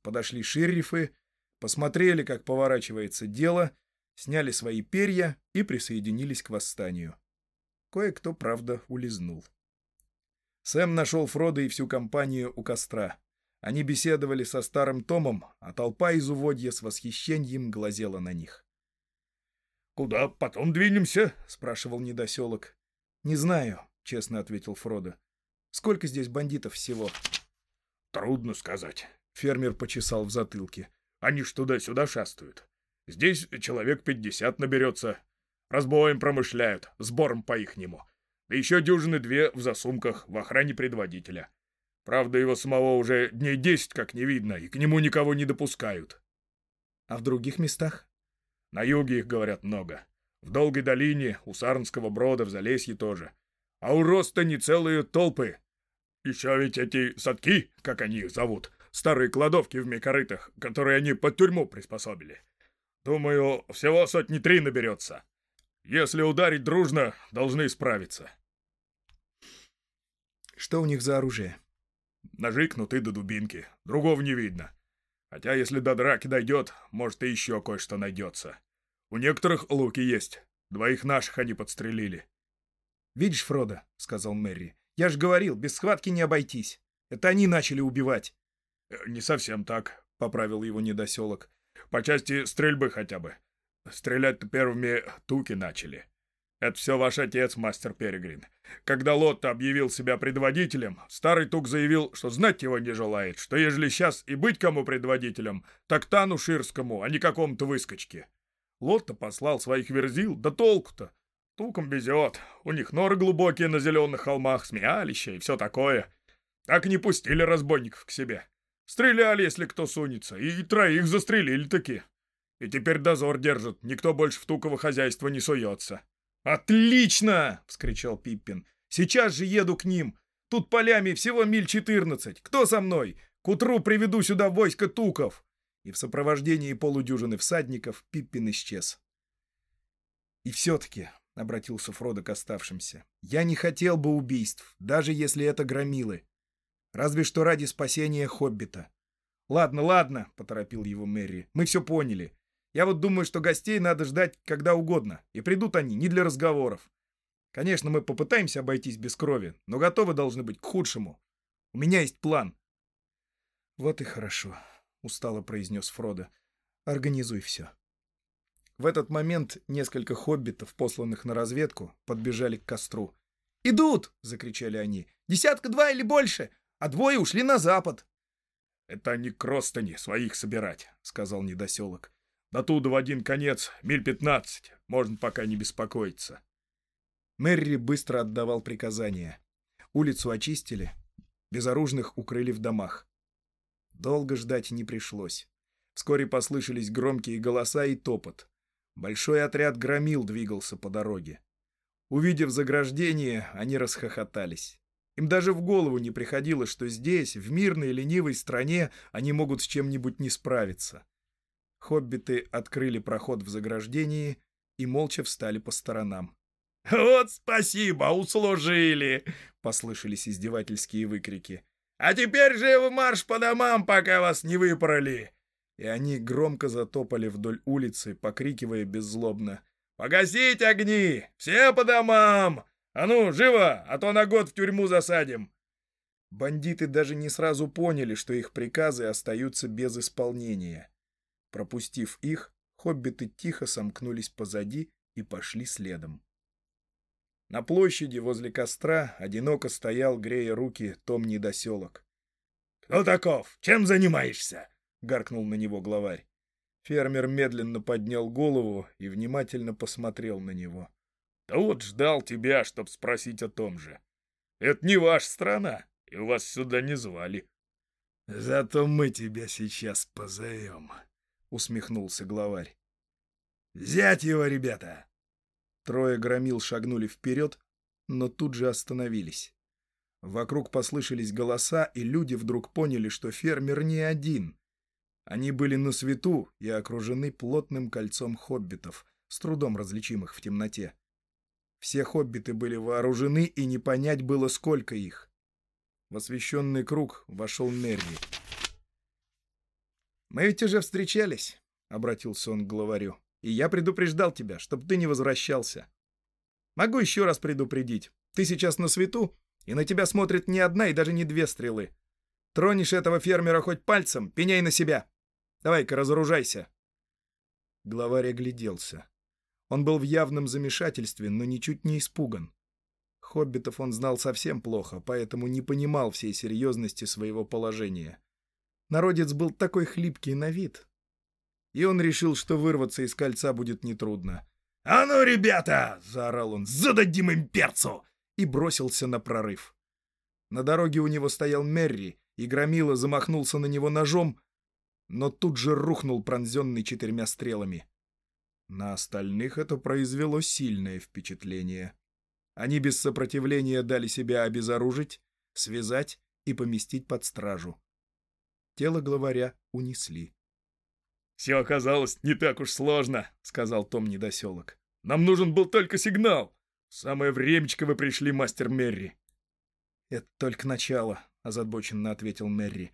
Подошли шерифы, посмотрели, как поворачивается дело, сняли свои перья и присоединились к восстанию. Кое-кто, правда, улизнул. Сэм нашел Фрода и всю компанию у костра. Они беседовали со старым Томом, а толпа из уводья с восхищением глазела на них. «Куда потом двинемся?» — спрашивал недоселок. «Не знаю», — честно ответил Фродо. «Сколько здесь бандитов всего?» «Трудно сказать», — фермер почесал в затылке. Они ж туда-сюда шастают. Здесь человек пятьдесят наберется. Разбоем промышляют, сбором по-ихнему. Да еще дюжины две в засумках в охране предводителя. Правда, его самого уже дней десять как не видно, и к нему никого не допускают. А в других местах? На юге их, говорят, много. В Долгой долине, у Сарнского брода, в Залесье тоже. А у Ростани целые толпы. Еще ведь эти садки, как они их зовут, старые кладовки в мекорытах, которые они под тюрьму приспособили. Думаю, всего сотни три наберется. Если ударить дружно, должны справиться. Что у них за оружие? Ножи, кнуты до дубинки. Другого не видно. Хотя, если до драки дойдет, может, и еще кое-что найдется. У некоторых луки есть. Двоих наших они подстрелили. «Видишь, Фродо», — сказал Мэри, — «я же говорил, без схватки не обойтись. Это они начали убивать». Э, «Не совсем так», — поправил его недоселок. «По части стрельбы хотя бы. Стрелять-то первыми туки начали. Это все ваш отец, мастер Перегрин. Когда Лотто объявил себя предводителем, старый тук заявил, что знать его не желает, что ежели сейчас и быть кому предводителем, так Тану Ширскому, а не какому-то выскочке. Лотто послал своих верзил, да толку-то. Туком везет, у них норы глубокие на зеленых холмах, смеялища и все такое. Так не пустили разбойников к себе. Стреляли, если кто сунется, и троих застрелили таки. И теперь дозор держат, никто больше в туково хозяйство не суется. «Отлично!» — вскричал Пиппин. «Сейчас же еду к ним. Тут полями всего миль четырнадцать. Кто со мной? К утру приведу сюда войско туков!» И в сопровождении полудюжины всадников Пиппин исчез. «И все-таки», — обратился Фродо к оставшимся, — «я не хотел бы убийств, даже если это громилы. Разве что ради спасения Хоббита». «Ладно, ладно», — поторопил его Мэри, — «мы все поняли. Я вот думаю, что гостей надо ждать когда угодно, и придут они не для разговоров. Конечно, мы попытаемся обойтись без крови, но готовы должны быть к худшему. У меня есть план. Вот и хорошо, устало произнес Фродо. Организуй все. В этот момент несколько хоббитов, посланных на разведку, подбежали к костру. «Идут!» — закричали они. «Десятка два или больше, а двое ушли на запад!» «Это они к Ростани своих собирать», — сказал недоселок. До туда в один конец, миль пятнадцать. Можно пока не беспокоиться. Мэри быстро отдавал приказания. Улицу очистили, безоружных укрыли в домах. Долго ждать не пришлось. Вскоре послышались громкие голоса и топот. Большой отряд громил двигался по дороге. Увидев заграждение, они расхохотались. Им даже в голову не приходило, что здесь, в мирной ленивой стране, они могут с чем-нибудь не справиться. Хоббиты открыли проход в заграждении и молча встали по сторонам. «Вот спасибо, услужили!» — послышались издевательские выкрики. «А теперь же в марш по домам, пока вас не выпороли!» И они громко затопали вдоль улицы, покрикивая беззлобно. «Погасить огни! Все по домам! А ну, живо, а то на год в тюрьму засадим!» Бандиты даже не сразу поняли, что их приказы остаются без исполнения. Пропустив их, хоббиты тихо сомкнулись позади и пошли следом. На площади возле костра одиноко стоял, грея руки, Том Недоселок. «Кто таков? Чем занимаешься?» — гаркнул на него главарь. Фермер медленно поднял голову и внимательно посмотрел на него. «Да вот ждал тебя, чтоб спросить о том же. Это не ваша страна, и вас сюда не звали». «Зато мы тебя сейчас позовем», — усмехнулся главарь. «Взять его, ребята!» Трое громил шагнули вперед, но тут же остановились. Вокруг послышались голоса, и люди вдруг поняли, что фермер не один. Они были на свету и окружены плотным кольцом хоббитов, с трудом различимых в темноте. Все хоббиты были вооружены, и не понять было, сколько их. В освещенный круг вошел Мерри. «Мы ведь уже встречались», — обратился он к главарю. «И я предупреждал тебя, чтобы ты не возвращался. Могу еще раз предупредить. Ты сейчас на свету, и на тебя смотрит не одна и даже не две стрелы. Тронешь этого фермера хоть пальцем, пеняй на себя. Давай-ка разоружайся». Главарь огляделся. Он был в явном замешательстве, но ничуть не испуган. Хоббитов он знал совсем плохо, поэтому не понимал всей серьезности своего положения. Народец был такой хлипкий на вид. И он решил, что вырваться из кольца будет нетрудно. «А ну, ребята!» — заорал он. «Зададим им перцу!» И бросился на прорыв. На дороге у него стоял Мерри, и Громила замахнулся на него ножом, но тут же рухнул пронзенный четырьмя стрелами. На остальных это произвело сильное впечатление. Они без сопротивления дали себя обезоружить, связать и поместить под стражу. Тело главаря унесли. «Все оказалось не так уж сложно», — сказал Том Недоселок. «Нам нужен был только сигнал. В самое времечко вы пришли, мастер Мерри». «Это только начало», — озадаченно ответил Мерри.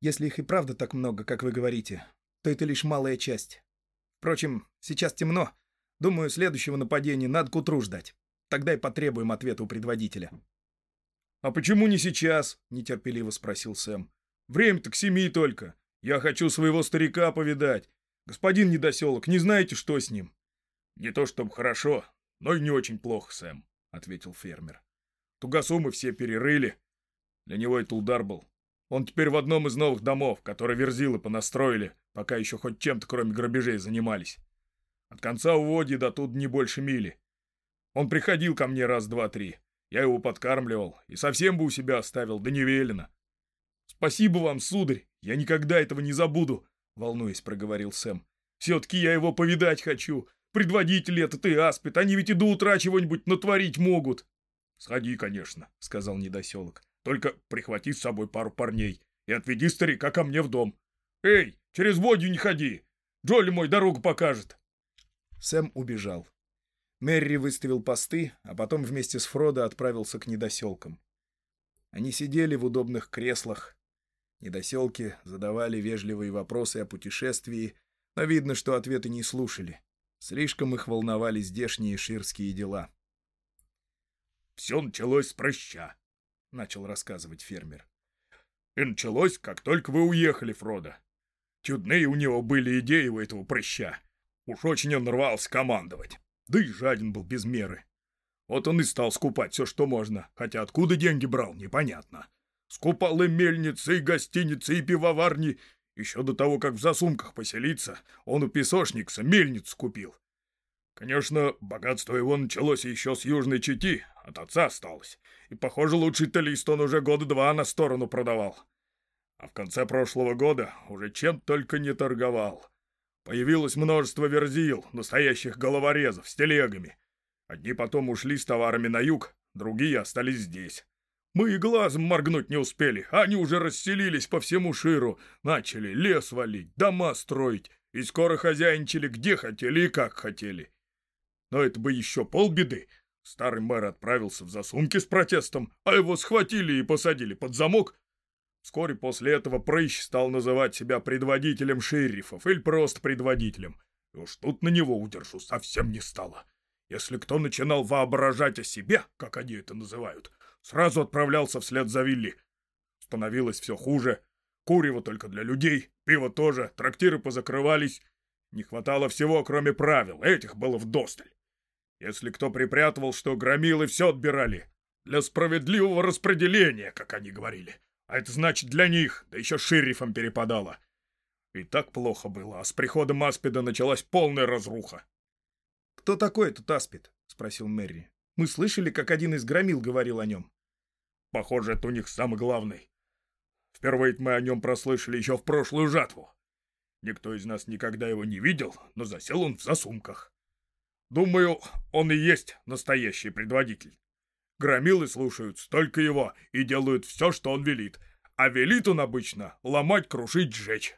«Если их и правда так много, как вы говорите, то это лишь малая часть. Впрочем, сейчас темно. Думаю, следующего нападения надо к утру ждать. Тогда и потребуем ответа у предводителя». «А почему не сейчас?» — нетерпеливо спросил Сэм. «Время-то к семи только. Я хочу своего старика повидать. Господин Недоселок, не знаете, что с ним?» «Не то чтобы хорошо, но и не очень плохо, Сэм», — ответил фермер. «Тугасу мы все перерыли. Для него это удар был. Он теперь в одном из новых домов, которые верзилы понастроили, пока еще хоть чем-то кроме грабежей занимались. От конца уводья до тут не больше мили. Он приходил ко мне раз, два, три. Я его подкармливал и совсем бы у себя оставил, да не велено. «Спасибо вам, сударь, я никогда этого не забуду», — волнуясь, проговорил Сэм. «Все-таки я его повидать хочу. Предводитель этот и аспид, они ведь и до утра чего-нибудь натворить могут». «Сходи, конечно», — сказал недоселок. «Только прихвати с собой пару парней и отведи старика ко мне в дом. Эй, через водью не ходи, Джоли мой дорогу покажет». Сэм убежал. Мерри выставил посты, а потом вместе с Фродо отправился к недоселкам. Они сидели в удобных креслах. Недоселки задавали вежливые вопросы о путешествии, но видно, что ответы не слушали. Слишком их волновали здешние ширские дела. «Все началось с прыща», — начал рассказывать фермер. «И началось, как только вы уехали, Фродо. Чудные у него были идеи у этого прыща. Уж очень он рвался командовать да и жаден был без меры. Вот он и стал скупать все, что можно, хотя откуда деньги брал, непонятно. Скупал и мельницы, и гостиницы, и пивоварни. Еще до того, как в засумках поселиться, он у песошникса мельницу купил. Конечно, богатство его началось еще с Южной Чити, от отца осталось. И, похоже, лучший-то лист он уже года два на сторону продавал. А в конце прошлого года уже чем только не торговал. Появилось множество верзил, настоящих головорезов, с телегами. Одни потом ушли с товарами на юг, другие остались здесь. Мы и глазом моргнуть не успели, они уже расселились по всему Ширу, начали лес валить, дома строить, и скоро хозяйничали где хотели и как хотели. Но это бы еще полбеды. Старый мэр отправился в засумки с протестом, а его схватили и посадили под замок Вскоре после этого Прыщ стал называть себя предводителем шерифов или просто предводителем. И уж тут на него удержу совсем не стало. Если кто начинал воображать о себе, как они это называют, сразу отправлялся вслед за Вилли. Становилось все хуже. Курево только для людей, пиво тоже, трактиры позакрывались. Не хватало всего, кроме правил, этих было вдосталь. Если кто припрятывал, что громилы все отбирали. Для справедливого распределения, как они говорили. А это значит для них, да еще шерифам перепадало. И так плохо было, а с приходом Аспида началась полная разруха. «Кто такой этот Аспид?» — спросил Мэри. «Мы слышали, как один из громил говорил о нем». «Похоже, это у них самый главный. Впервые мы о нем прослышали еще в прошлую жатву. Никто из нас никогда его не видел, но засел он в засумках. Думаю, он и есть настоящий предводитель. Громилы слушают только его и делают все, что он велит. А велит он обычно ломать, крушить, сжечь.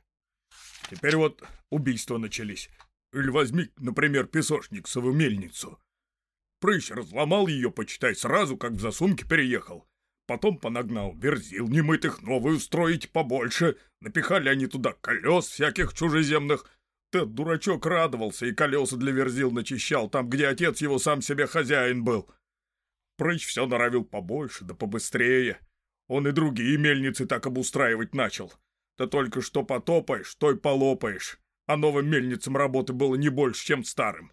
Теперь вот убийства начались. Или возьми, например, песочниксову мельницу. Прыщ разломал ее, почитай, сразу, как в засумке переехал. Потом понагнал верзил немытых, новую строить побольше. Напихали они туда колес всяких чужеземных. Тот дурачок радовался и колеса для верзил начищал, там, где отец его сам себе хозяин был. Прыщ все норовил побольше, да побыстрее. Он и другие мельницы так обустраивать начал. Да только что потопаешь, то и полопаешь. А новым мельницам работы было не больше, чем старым.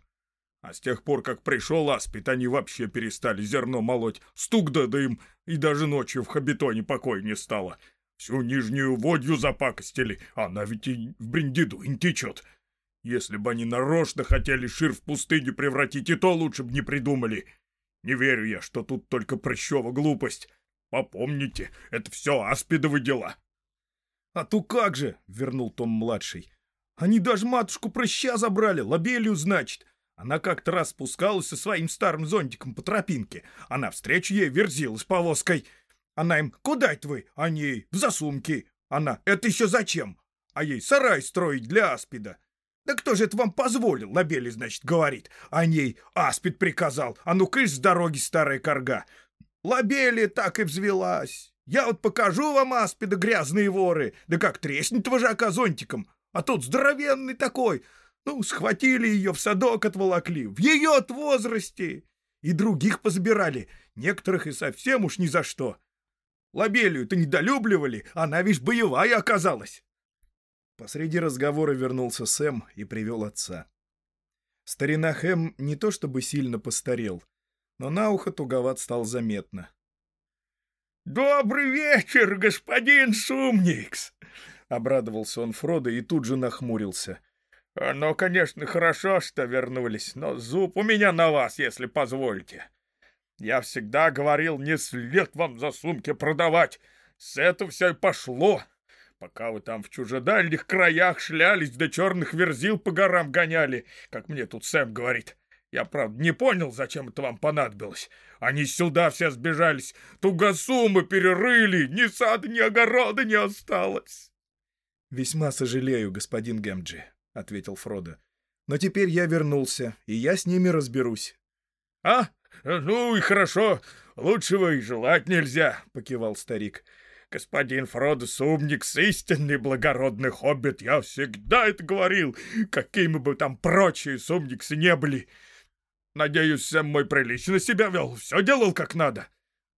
А с тех пор, как пришел Аспид, они вообще перестали зерно молоть. Стук да дым, и даже ночью в Хабитоне покоя не стало. Всю нижнюю водью запакостили, она ведь и в Бриндиду не течет. Если бы они нарочно хотели Шир в пустыню превратить, и то лучше бы не придумали. Не верю я, что тут только прыщова глупость. Попомните, это все аспидовы дела. — А то как же, — вернул Том-младший. — Они даже матушку прыща забрали, лобелью, значит. Она как-то раз спускалась со своим старым зонтиком по тропинке, а навстречу ей верзилась повозкой. Она им «Куда это вы?» Ней «В засумки». Она «Это еще зачем?» А ей «Сарай строить для аспида». «Да кто же это вам позволил?» Лобели, значит, говорит. А ней аспид приказал. «А ну кыш с дороги, старая корга». Лобели так и взвелась. Я вот покажу вам аспида, грязные воры. Да как треснет вожака зонтиком. А тут здоровенный такой. Ну, схватили ее, в садок отволокли. В ее возрасте. И других позабирали. Некоторых и совсем уж ни за что. Лобелию-то недолюбливали, она, вишь, боевая оказалась. Посреди разговора вернулся Сэм и привел отца. Старина Хэм не то чтобы сильно постарел, но на ухо туговат стал заметно. «Добрый вечер, господин Сумникс!» — обрадовался он Фродо и тут же нахмурился. «Ну, конечно, хорошо, что вернулись, но зуб у меня на вас, если позволите. Я всегда говорил, не след вам за сумки продавать. С этого все и пошло. Пока вы там в чужедальних краях шлялись, да черных верзил по горам гоняли, как мне тут Сэм говорит. Я, правда, не понял, зачем это вам понадобилось. Они сюда все сбежались, тугосумы перерыли, ни сада, ни огорода не осталось. — Весьма сожалею, господин Гэмджи, — ответил Фродо. — Но теперь я вернулся, и я с ними разберусь. — А? «Ну и хорошо, лучшего и желать нельзя», — покивал старик. «Господин Фродо Сумникс, истинный благородный хоббит, я всегда это говорил, какими бы там прочие Сумниксы не были. Надеюсь, Сэм мой прилично себя вел, все делал как надо».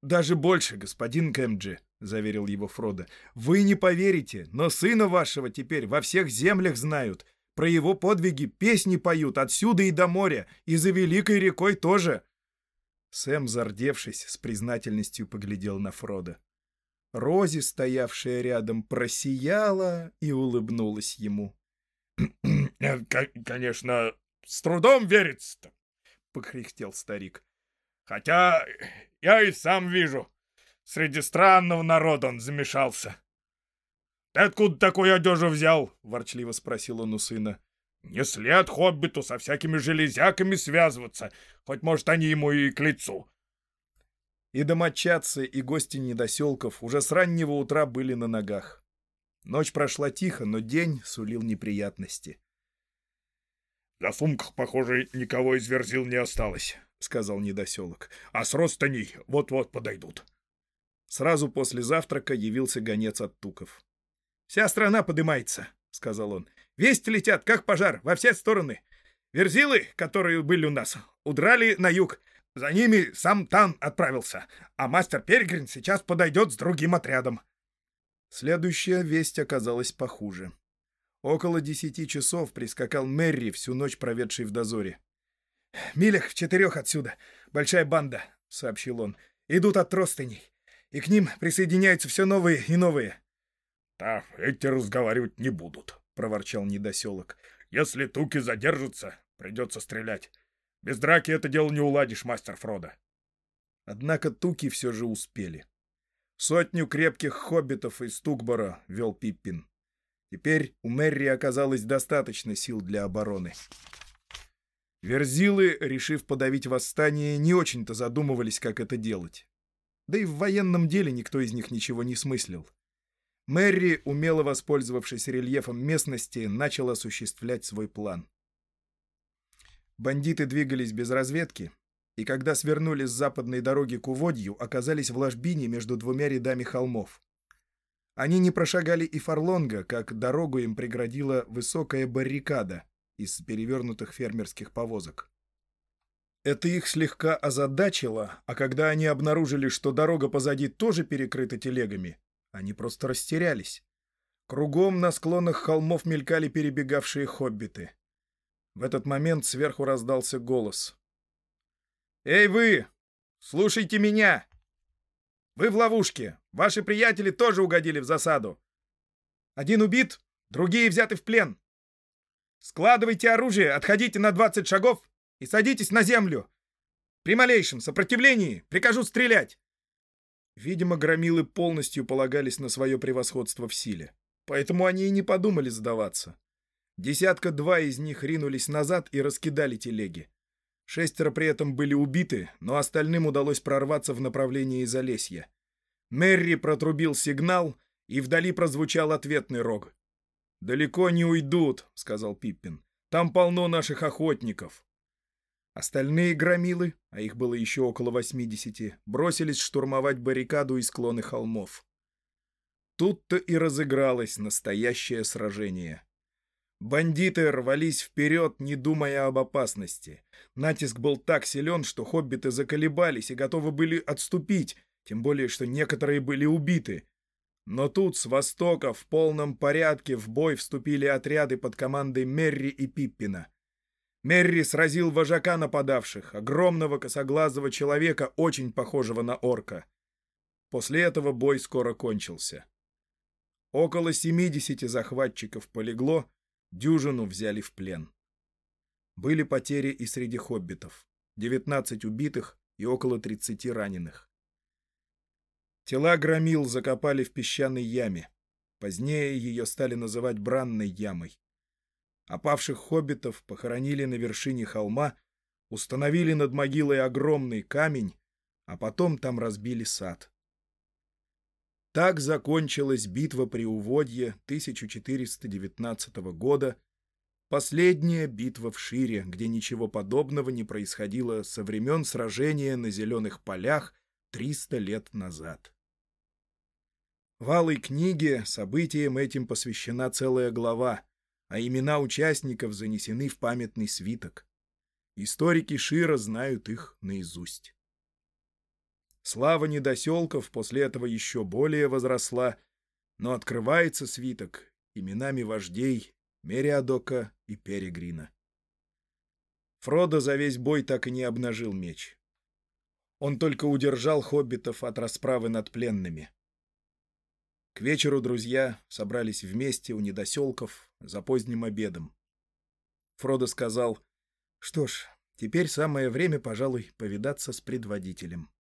«Даже больше, господин Кэмджи», — заверил его Фродо. «Вы не поверите, но сына вашего теперь во всех землях знают. Про его подвиги песни поют отсюда и до моря, и за великой рекой тоже». Сэм, зардевшись, с признательностью поглядел на Фрода. Рози, стоявшая рядом, просияла и улыбнулась ему. «Э, — Конечно, с трудом верится-то, — покряхтел старик. — Хотя я и сам вижу, среди странного народа он замешался. — Ты откуда такую одежу взял? — ворчливо спросил он у сына. Не след хоббиту со всякими железяками связываться, хоть, может, они ему и к лицу. И домочадцы, и гости недоселков уже с раннего утра были на ногах. Ночь прошла тихо, но день сулил неприятности. — За сумках, похоже, никого из верзил не осталось, — сказал недоселок. — А с ростаней вот-вот подойдут. Сразу после завтрака явился гонец от туков. — Вся страна подымается, — сказал он. Вести летят, как пожар, во все стороны. Верзилы, которые были у нас, удрали на юг. За ними сам Тан отправился, а мастер Перегрин сейчас подойдет с другим отрядом. Следующая весть оказалась похуже. Около десяти часов прискакал Мерри, всю ночь проведший в дозоре. «Милях в четырех отсюда. Большая банда», — сообщил он. «Идут от тростыней. И к ним присоединяются все новые и новые». «Да, эти разговаривать не будут», проворчал недоселок. «Если туки задержатся, придется стрелять. Без драки это дело не уладишь, мастер Фрода». Однако туки все же успели. Сотню крепких хоббитов из Тукбора вел Пиппин. Теперь у Мерри оказалось достаточно сил для обороны. Верзилы, решив подавить восстание, не очень-то задумывались, как это делать. Да и в военном деле никто из них ничего не смыслил. Мэри, умело воспользовавшись рельефом местности, начал осуществлять свой план. Бандиты двигались без разведки, и когда свернули с западной дороги к Уводью, оказались в ложбине между двумя рядами холмов. Они не прошагали и Фарлонга, как дорогу им преградила высокая баррикада из перевернутых фермерских повозок. Это их слегка озадачило, а когда они обнаружили, что дорога позади тоже перекрыта телегами, они просто растерялись. Кругом на склонах холмов мелькали перебегавшие хоббиты. В этот момент сверху раздался голос. «Эй вы! Слушайте меня! Вы в ловушке! Ваши приятели тоже угодили в засаду! Один убит, другие взяты в плен! Складывайте оружие, отходите на 20 шагов и садитесь на землю. При малейшем сопротивлении прикажу стрелять. Видимо, громилы полностью полагались на свое превосходство в силе, поэтому они и не подумали сдаваться. Десятка-два из них ринулись назад и раскидали телеги. Шестеро при этом были убиты, но остальным удалось прорваться в направлении Залесья. Мерри протрубил сигнал, и вдали прозвучал ответный рог. «Далеко не уйдут», — сказал Пиппин. «Там полно наших охотников». Остальные громилы, а их было еще около восьмидесяти, бросились штурмовать баррикаду и склоны холмов. Тут-то и разыгралось настоящее сражение. Бандиты рвались вперед, не думая об опасности. Натиск был так силен, что хоббиты заколебались и готовы были отступить, тем более, что некоторые были убиты. Но тут с востока в полном порядке в бой вступили отряды под командой Мерри и Пиппина. Мерри сразил вожака нападавших, огромного косоглазого человека, очень похожего на орка. После этого бой скоро кончился. Около 70 захватчиков полегло, Дюжину взяли в плен. Были потери и среди хоббитов. 19 убитых и около 30 раненых. Тела громил закопали в песчаной яме. Позднее ее стали называть бранной ямой. Опавших хоббитов похоронили на вершине холма, установили над могилой огромный камень, а потом там разбили сад. Так закончилась битва при Уводье 1419 года, последняя битва в Шире, где ничего подобного не происходило со времен сражения на Зеленых полях 300 лет назад. В Алой книге событиям этим посвящена целая глава, а имена участников занесены в памятный свиток. Историки Шира знают их наизусть. Слава недоселков после этого еще более возросла, но открывается свиток именами вождей Мериадока и Перегрина. Фродо за весь бой так и не обнажил меч. Он только удержал хоббитов от расправы над пленными. К вечеру друзья собрались вместе у недоселков за поздним обедом. Фродо сказал, что ж, теперь самое время, пожалуй, повидаться с предводителем.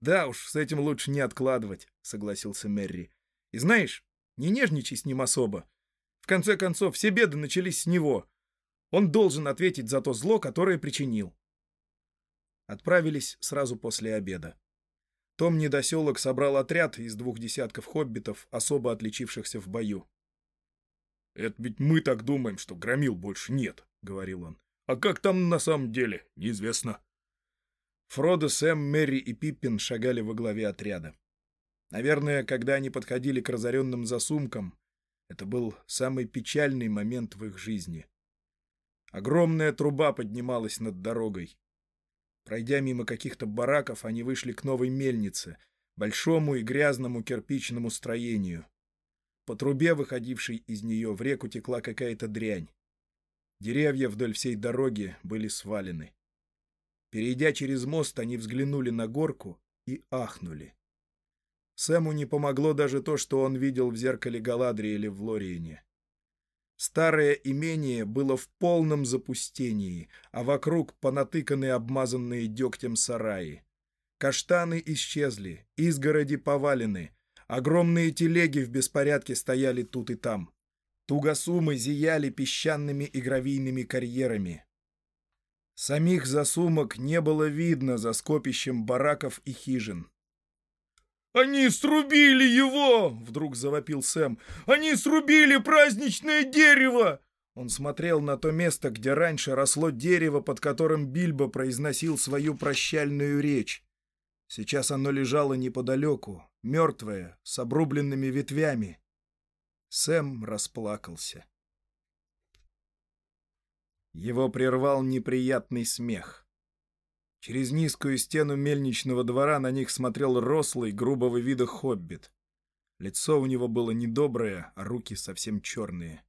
«Да уж, с этим лучше не откладывать», — согласился Мерри. «И знаешь, не нежничай с ним особо. В конце концов, все беды начались с него. Он должен ответить за то зло, которое причинил». Отправились сразу после обеда. Том Недоселок собрал отряд из двух десятков хоббитов, особо отличившихся в бою. «Это ведь мы так думаем, что громил больше нет», — говорил он. «А как там на самом деле, неизвестно». Фродо, Сэм, Мэри и Пиппин шагали во главе отряда. Наверное, когда они подходили к разоренным засумкам, это был самый печальный момент в их жизни. Огромная труба поднималась над дорогой. Пройдя мимо каких-то бараков, они вышли к новой мельнице, большому и грязному кирпичному строению. По трубе, выходившей из нее, в реку текла какая-то дрянь. Деревья вдоль всей дороги были свалены. Перейдя через мост, они взглянули на горку и ахнули. Сэму не помогло даже то, что он видел в зеркале Галадриэля в Лориене. Старое имение было в полном запустении, а вокруг понатыканы обмазанные дегтем сараи. Каштаны исчезли, изгороди повалены, огромные телеги в беспорядке стояли тут и там. Тугосумы зияли песчаными и гравийными карьерами. Самих засумок не было видно за скопищем бараков и хижин. «Они срубили его!» — вдруг завопил Сэм. «Они срубили праздничное дерево!» Он смотрел на то место, где раньше росло дерево, под которым Бильбо произносил свою прощальную речь. Сейчас оно лежало неподалеку, мертвое, с обрубленными ветвями. Сэм расплакался. Его прервал неприятный смех. Через низкую стену мельничного двора на них смотрел рослый, грубого вида хоббит. Лицо у него было недоброе, а руки совсем черные.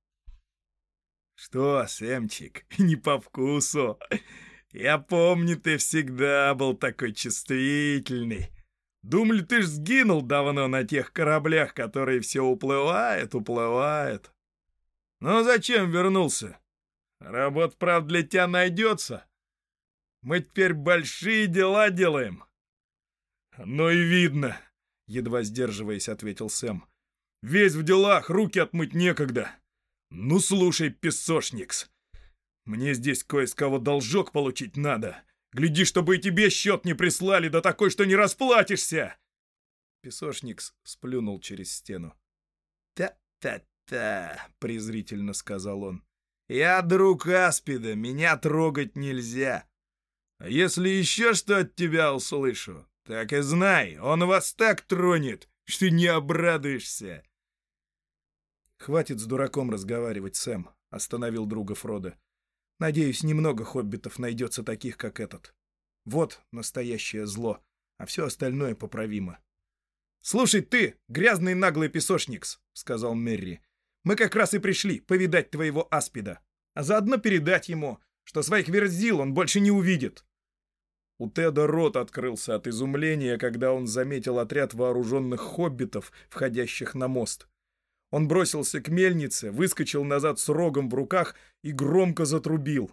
«Что, Сэмчик, не по вкусу? Я помню, ты всегда был такой чувствительный. Думали, ты ж сгинул давно на тех кораблях, которые все уплывают, уплывают. Но зачем вернулся? Работа, правда, для тебя найдется. Мы теперь большие дела делаем. Ну и видно, едва сдерживаясь, ответил Сэм. Весь в делах, руки отмыть некогда. Ну слушай, песошникс, мне здесь кое с кого должок получить надо. Гляди, чтобы и тебе счет не прислали, да такой, что не расплатишься!» Песошникс сплюнул через стену. «Та-та-та!» — презрительно сказал он. «Я друг Аспида, меня трогать нельзя. А если еще что от тебя услышу, так и знай, он вас так тронет, что не обрадуешься!» «Хватит с дураком разговаривать, Сэм», — остановил друга Фродо. Надеюсь, немного хоббитов найдется таких, как этот. Вот настоящее зло, а все остальное поправимо. «Слушай ты, грязный наглый песошникс», — сказал Мерри. «Мы как раз и пришли повидать твоего аспида, а заодно передать ему, что своих верзил он больше не увидит». У Теда рот открылся от изумления, когда он заметил отряд вооруженных хоббитов, входящих на мост. Он бросился к мельнице, выскочил назад с рогом в руках и громко затрубил.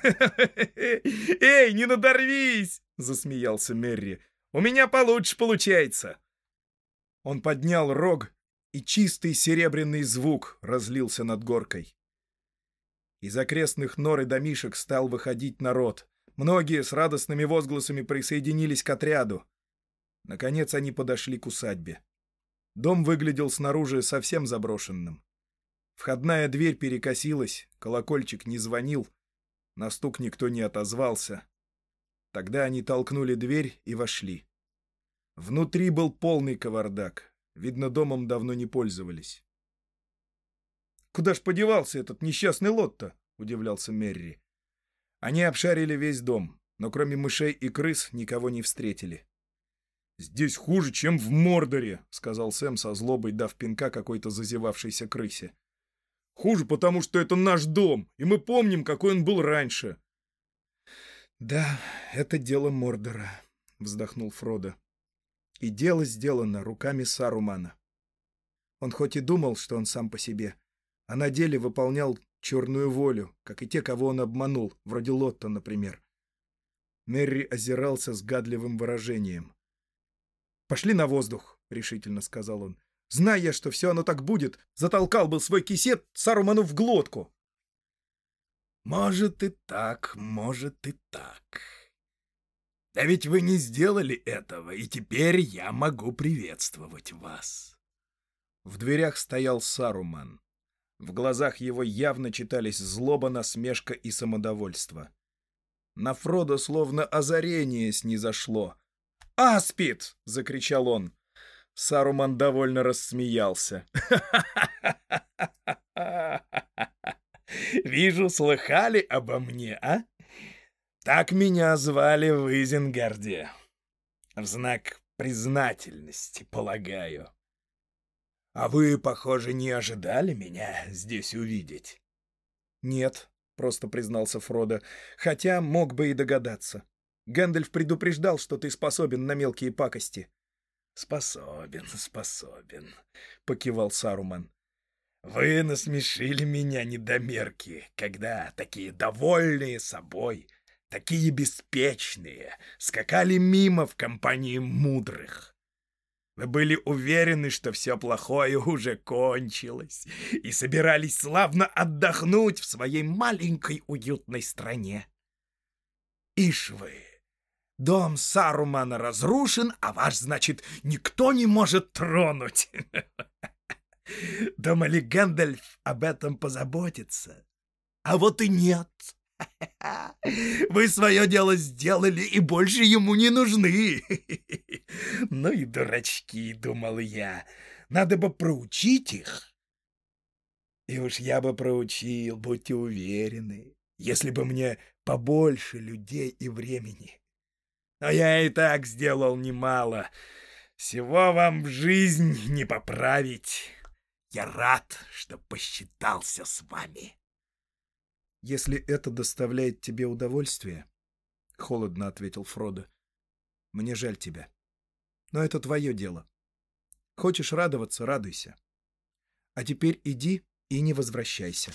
«Эй, не надорвись!» — засмеялся Мерри. «У меня получше получается!» Он поднял рог, и чистый серебряный звук разлился над горкой. Из окрестных нор и домишек стал выходить народ. Многие с радостными возгласами присоединились к отряду. Наконец они подошли к усадьбе. Дом выглядел снаружи совсем заброшенным. Входная дверь перекосилась, колокольчик не звонил, на стук никто не отозвался. Тогда они толкнули дверь и вошли. Внутри был полный кавардак. Видно, домом давно не пользовались. «Куда ж подевался этот несчастный лот-то?» — удивлялся Мерри. Они обшарили весь дом, но кроме мышей и крыс никого не встретили. «Здесь хуже, чем в Мордоре», — сказал Сэм со злобой, дав пинка какой-то зазевавшейся крысе. «Хуже, потому что это наш дом, и мы помним, какой он был раньше». «Да, это дело Мордора», — вздохнул Фродо. «И дело сделано руками Сарумана. Он хоть и думал, что он сам по себе, а на деле выполнял черную волю, как и те, кого он обманул, вроде Лотта, например». Мерри озирался с гадливым выражением. «Пошли на воздух», — решительно сказал он. «Зная, что все оно так будет, затолкал был свой кисет Саруману в глотку». «Может и так, может и так. Да ведь вы не сделали этого, и теперь я могу приветствовать вас». В дверях стоял Саруман. В глазах его явно читались злоба, насмешка и самодовольство. На Фродо словно озарение снизошло — «Аспид!» — закричал он. Саруман довольно рассмеялся. «Вижу, слыхали обо мне, а? Так меня звали в Изенгарде. В знак признательности, полагаю. А вы, похоже, не ожидали меня здесь увидеть?» «Нет», — просто признался Фродо, хотя мог бы и догадаться. Гэндальф предупреждал, что ты способен на мелкие пакости. — Способен, способен, — покивал Саруман. — Вы насмешили меня, недомерки, когда такие довольные собой, такие беспечные, скакали мимо в компании мудрых. Вы были уверены, что все плохое уже кончилось, и собирались славно отдохнуть в своей маленькой уютной стране. Ишь вы! Дом Сарумана разрушен, а ваш, значит, никто не может тронуть. Думали, Гэндальф об этом позаботится. А вот и нет. Вы свое дело сделали и больше ему не нужны. Ну и дурачки, думал я. Надо бы проучить их. И уж я бы проучил, будьте уверены, если бы мне побольше людей и времени. Но я и так сделал немало. Всего вам в жизнь не поправить. Я рад, что посчитался с вами. Если это доставляет тебе удовольствие, — холодно ответил Фродо, — мне жаль тебя. Но это твое дело. Хочешь радоваться — радуйся. А теперь иди и не возвращайся.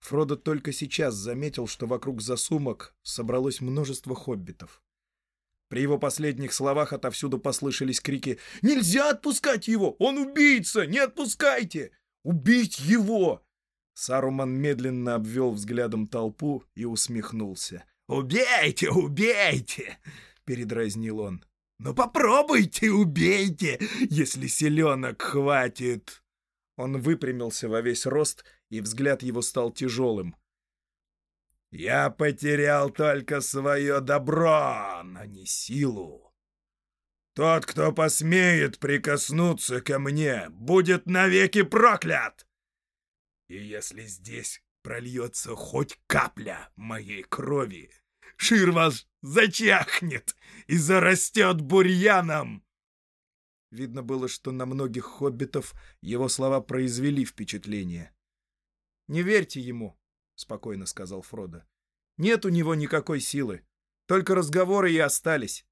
Фродо только сейчас заметил, что вокруг засумок собралось множество хоббитов. При его последних словах отовсюду послышались крики «Нельзя отпускать его! Он убийца! Не отпускайте! Убить его!» Саруман медленно обвел взглядом толпу и усмехнулся. «Убейте, убейте!» — передразнил он. «Ну попробуйте, убейте, если селенок хватит!» Он выпрямился во весь рост, и взгляд его стал тяжелым. «Я потерял только свое добро, но не силу. Тот, кто посмеет прикоснуться ко мне, будет навеки проклят! И если здесь прольется хоть капля моей крови, Шир ваш зачахнет и зарастет бурьяном!» Видно было, что на многих хоббитов его слова произвели впечатление. «Не верьте ему», — спокойно сказал Фродо. «Нет у него никакой силы. Только разговоры и остались.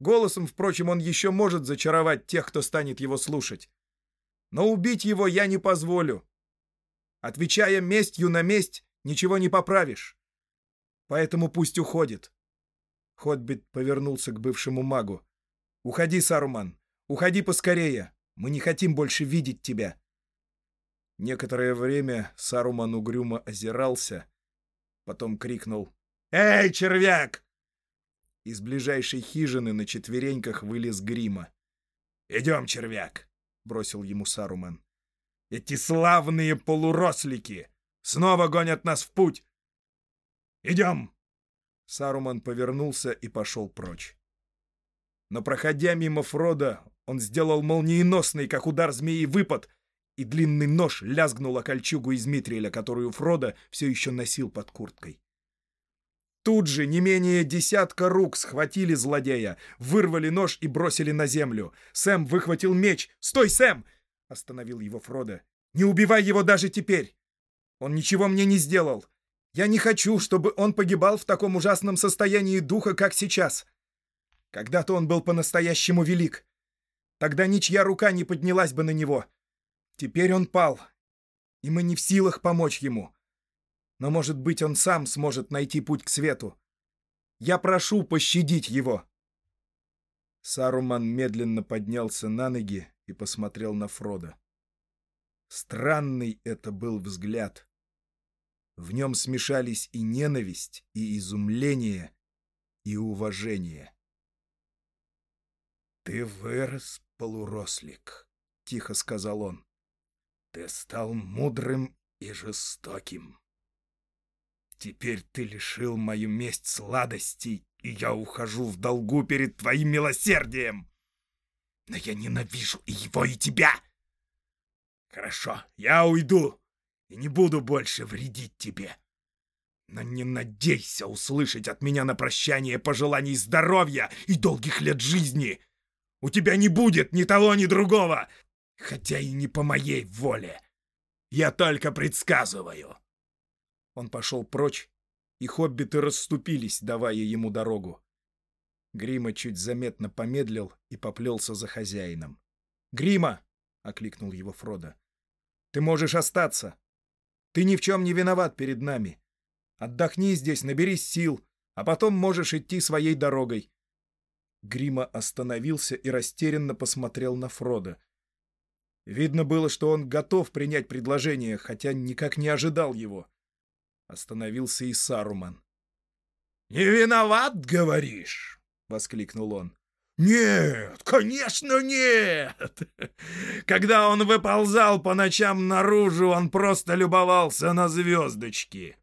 Голосом, впрочем, он еще может зачаровать тех, кто станет его слушать. Но убить его я не позволю. Отвечая местью на месть, ничего не поправишь. Поэтому пусть уходит». Хоббит повернулся к бывшему магу. «Уходи, Саруман. Уходи поскорее. Мы не хотим больше видеть тебя». Некоторое время Саруман угрюмо озирался, потом крикнул «Эй, червяк!» Из ближайшей хижины на четвереньках вылез грима. «Идем, червяк!» — бросил ему Саруман. «Эти славные полурослики снова гонят нас в путь! Идем!» Саруман повернулся и пошел прочь. Но, проходя мимо Фрода, он сделал молниеносный, как удар змеи, выпад, и длинный нож лязгнул о кольчугу из Митриэля, которую Фродо все еще носил под курткой. Тут же не менее десятка рук схватили злодея, вырвали нож и бросили на землю. Сэм выхватил меч. «Стой, Сэм!» — остановил его Фродо. «Не убивай его даже теперь! Он ничего мне не сделал. Я не хочу, чтобы он погибал в таком ужасном состоянии духа, как сейчас. Когда-то он был по-настоящему велик. Тогда ничья рука не поднялась бы на него. Теперь он пал, и мы не в силах помочь ему. Но, может быть, он сам сможет найти путь к свету. Я прошу пощадить его!» Саруман медленно поднялся на ноги и посмотрел на Фрода. Странный это был взгляд. В нем смешались и ненависть, и изумление, и уважение. «Ты вырос, полурослик», — тихо сказал он. «Ты стал мудрым и жестоким. Теперь ты лишил мою месть сладостей, и я ухожу в долгу перед твоим милосердием. Но я ненавижу и его, и тебя. Хорошо, я уйду и не буду больше вредить тебе. Но не надейся услышать от меня на прощание пожеланий здоровья и долгих лет жизни. У тебя не будет ни того, ни другого, хотя и не по моей воле. Я только предсказываю. Он пошел прочь, и хоббиты расступились, давая ему дорогу. Грима чуть заметно помедлил и поплелся за хозяином. «Грима!» — окликнул его Фродо. «Ты можешь остаться. Ты ни в чем не виноват перед нами. Отдохни здесь, наберись сил, а потом можешь идти своей дорогой. Грима остановился и растерянно посмотрел на Фрода. Видно было, что он готов принять предложение, хотя никак не ожидал его. Остановился и Саруман. «Не виноват, говоришь?» — воскликнул он. «Нет, конечно нет! Когда он выползал по ночам наружу, он просто любовался на звездочки.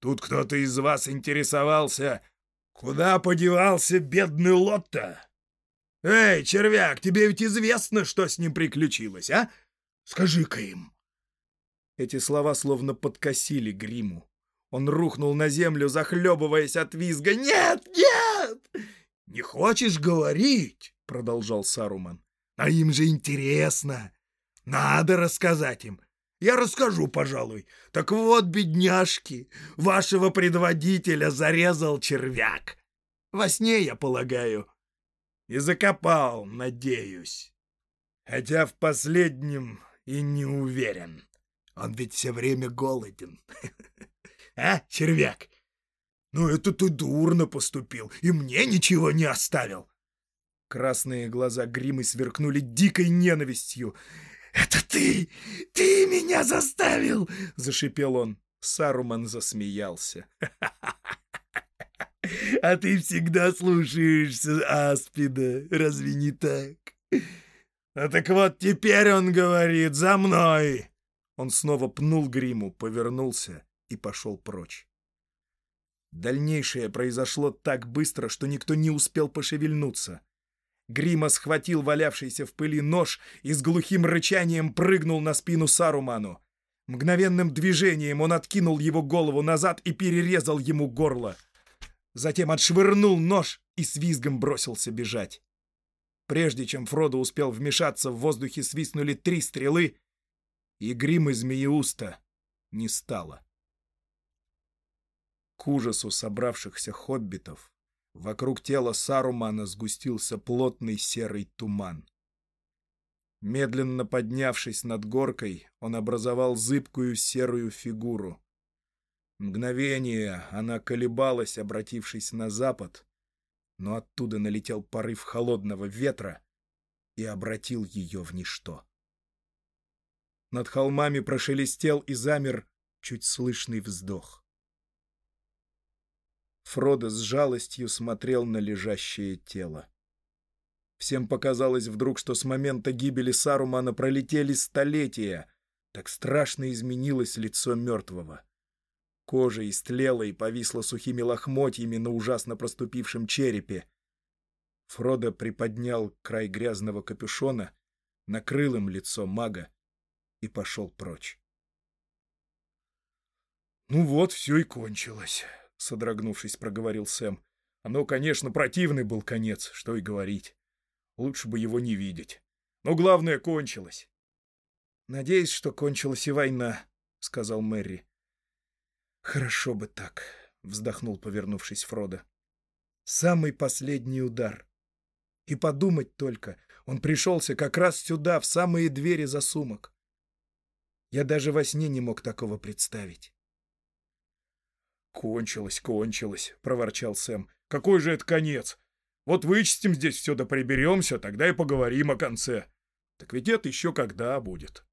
Тут кто-то из вас интересовался, куда подевался бедный Лотто? Эй, червяк, тебе ведь известно, что с ним приключилось, а? Скажи-ка им!» Эти слова словно подкосили гриму. Он рухнул на землю, захлебываясь от визга. «Нет, нет!» «Не хочешь говорить?» — продолжал Саруман. «А им же интересно. Надо рассказать им. Я расскажу, пожалуй. Так вот, бедняжки, вашего предводителя зарезал червяк. Во сне, я полагаю. И закопал, надеюсь. Хотя в последнем и не уверен. Он ведь все время голоден. А, червяк? Ну это ты дурно поступил, и мне ничего не оставил. Красные глаза Гримы сверкнули дикой ненавистью. «Это ты! Ты меня заставил!» — зашипел он. Саруман засмеялся. «А ты всегда слушаешься Аспида, разве не так? А так вот теперь он говорит «За мной!» Он снова пнул гриму, повернулся и пошел прочь. Дальнейшее произошло так быстро, что никто не успел пошевельнуться. Грима схватил валявшийся в пыли нож и с глухим рычанием прыгнул на спину Саруману. Мгновенным движением он откинул его голову назад и перерезал ему горло. Затем отшвырнул нож и с визгом бросился бежать. Прежде чем Фродо успел вмешаться, в воздухе свистнули три стрелы, и гримы Змееуста не стало. К ужасу собравшихся хоббитов вокруг тела Сарумана сгустился плотный серый туман. Медленно поднявшись над горкой, он образовал зыбкую серую фигуру. Мгновение она колебалась, обратившись на запад, но оттуда налетел порыв холодного ветра и обратил ее в ничто. Над холмами прошелестел и замер чуть слышный вздох. Фродо с жалостью смотрел на лежащее тело. Всем показалось вдруг, что с момента гибели Сарумана пролетели столетия. Так страшно изменилось лицо мертвого. Кожа истлела и повисла сухими лохмотьями на ужасно проступившем черепе. Фродо приподнял край грязного капюшона, накрыл им лицо мага и пошел прочь. «Ну вот, все и кончилось», — содрогнувшись, проговорил Сэм. «Оно, конечно, противный был конец, что и говорить. Лучше бы его не видеть. Но главное, кончилось». «Надеюсь, что кончилась и война», — сказал Мэри. «Хорошо бы так», — вздохнул, повернувшись Фродо. «Самый последний удар. И подумать только, он пришелся как раз сюда, в самые двери за сумок. Я даже во сне не мог такого представить. «Кончилось, кончилось», — проворчал Сэм. «Какой же это конец? Вот вычистим здесь все да приберемся, тогда и поговорим о конце. Так ведь это еще когда будет».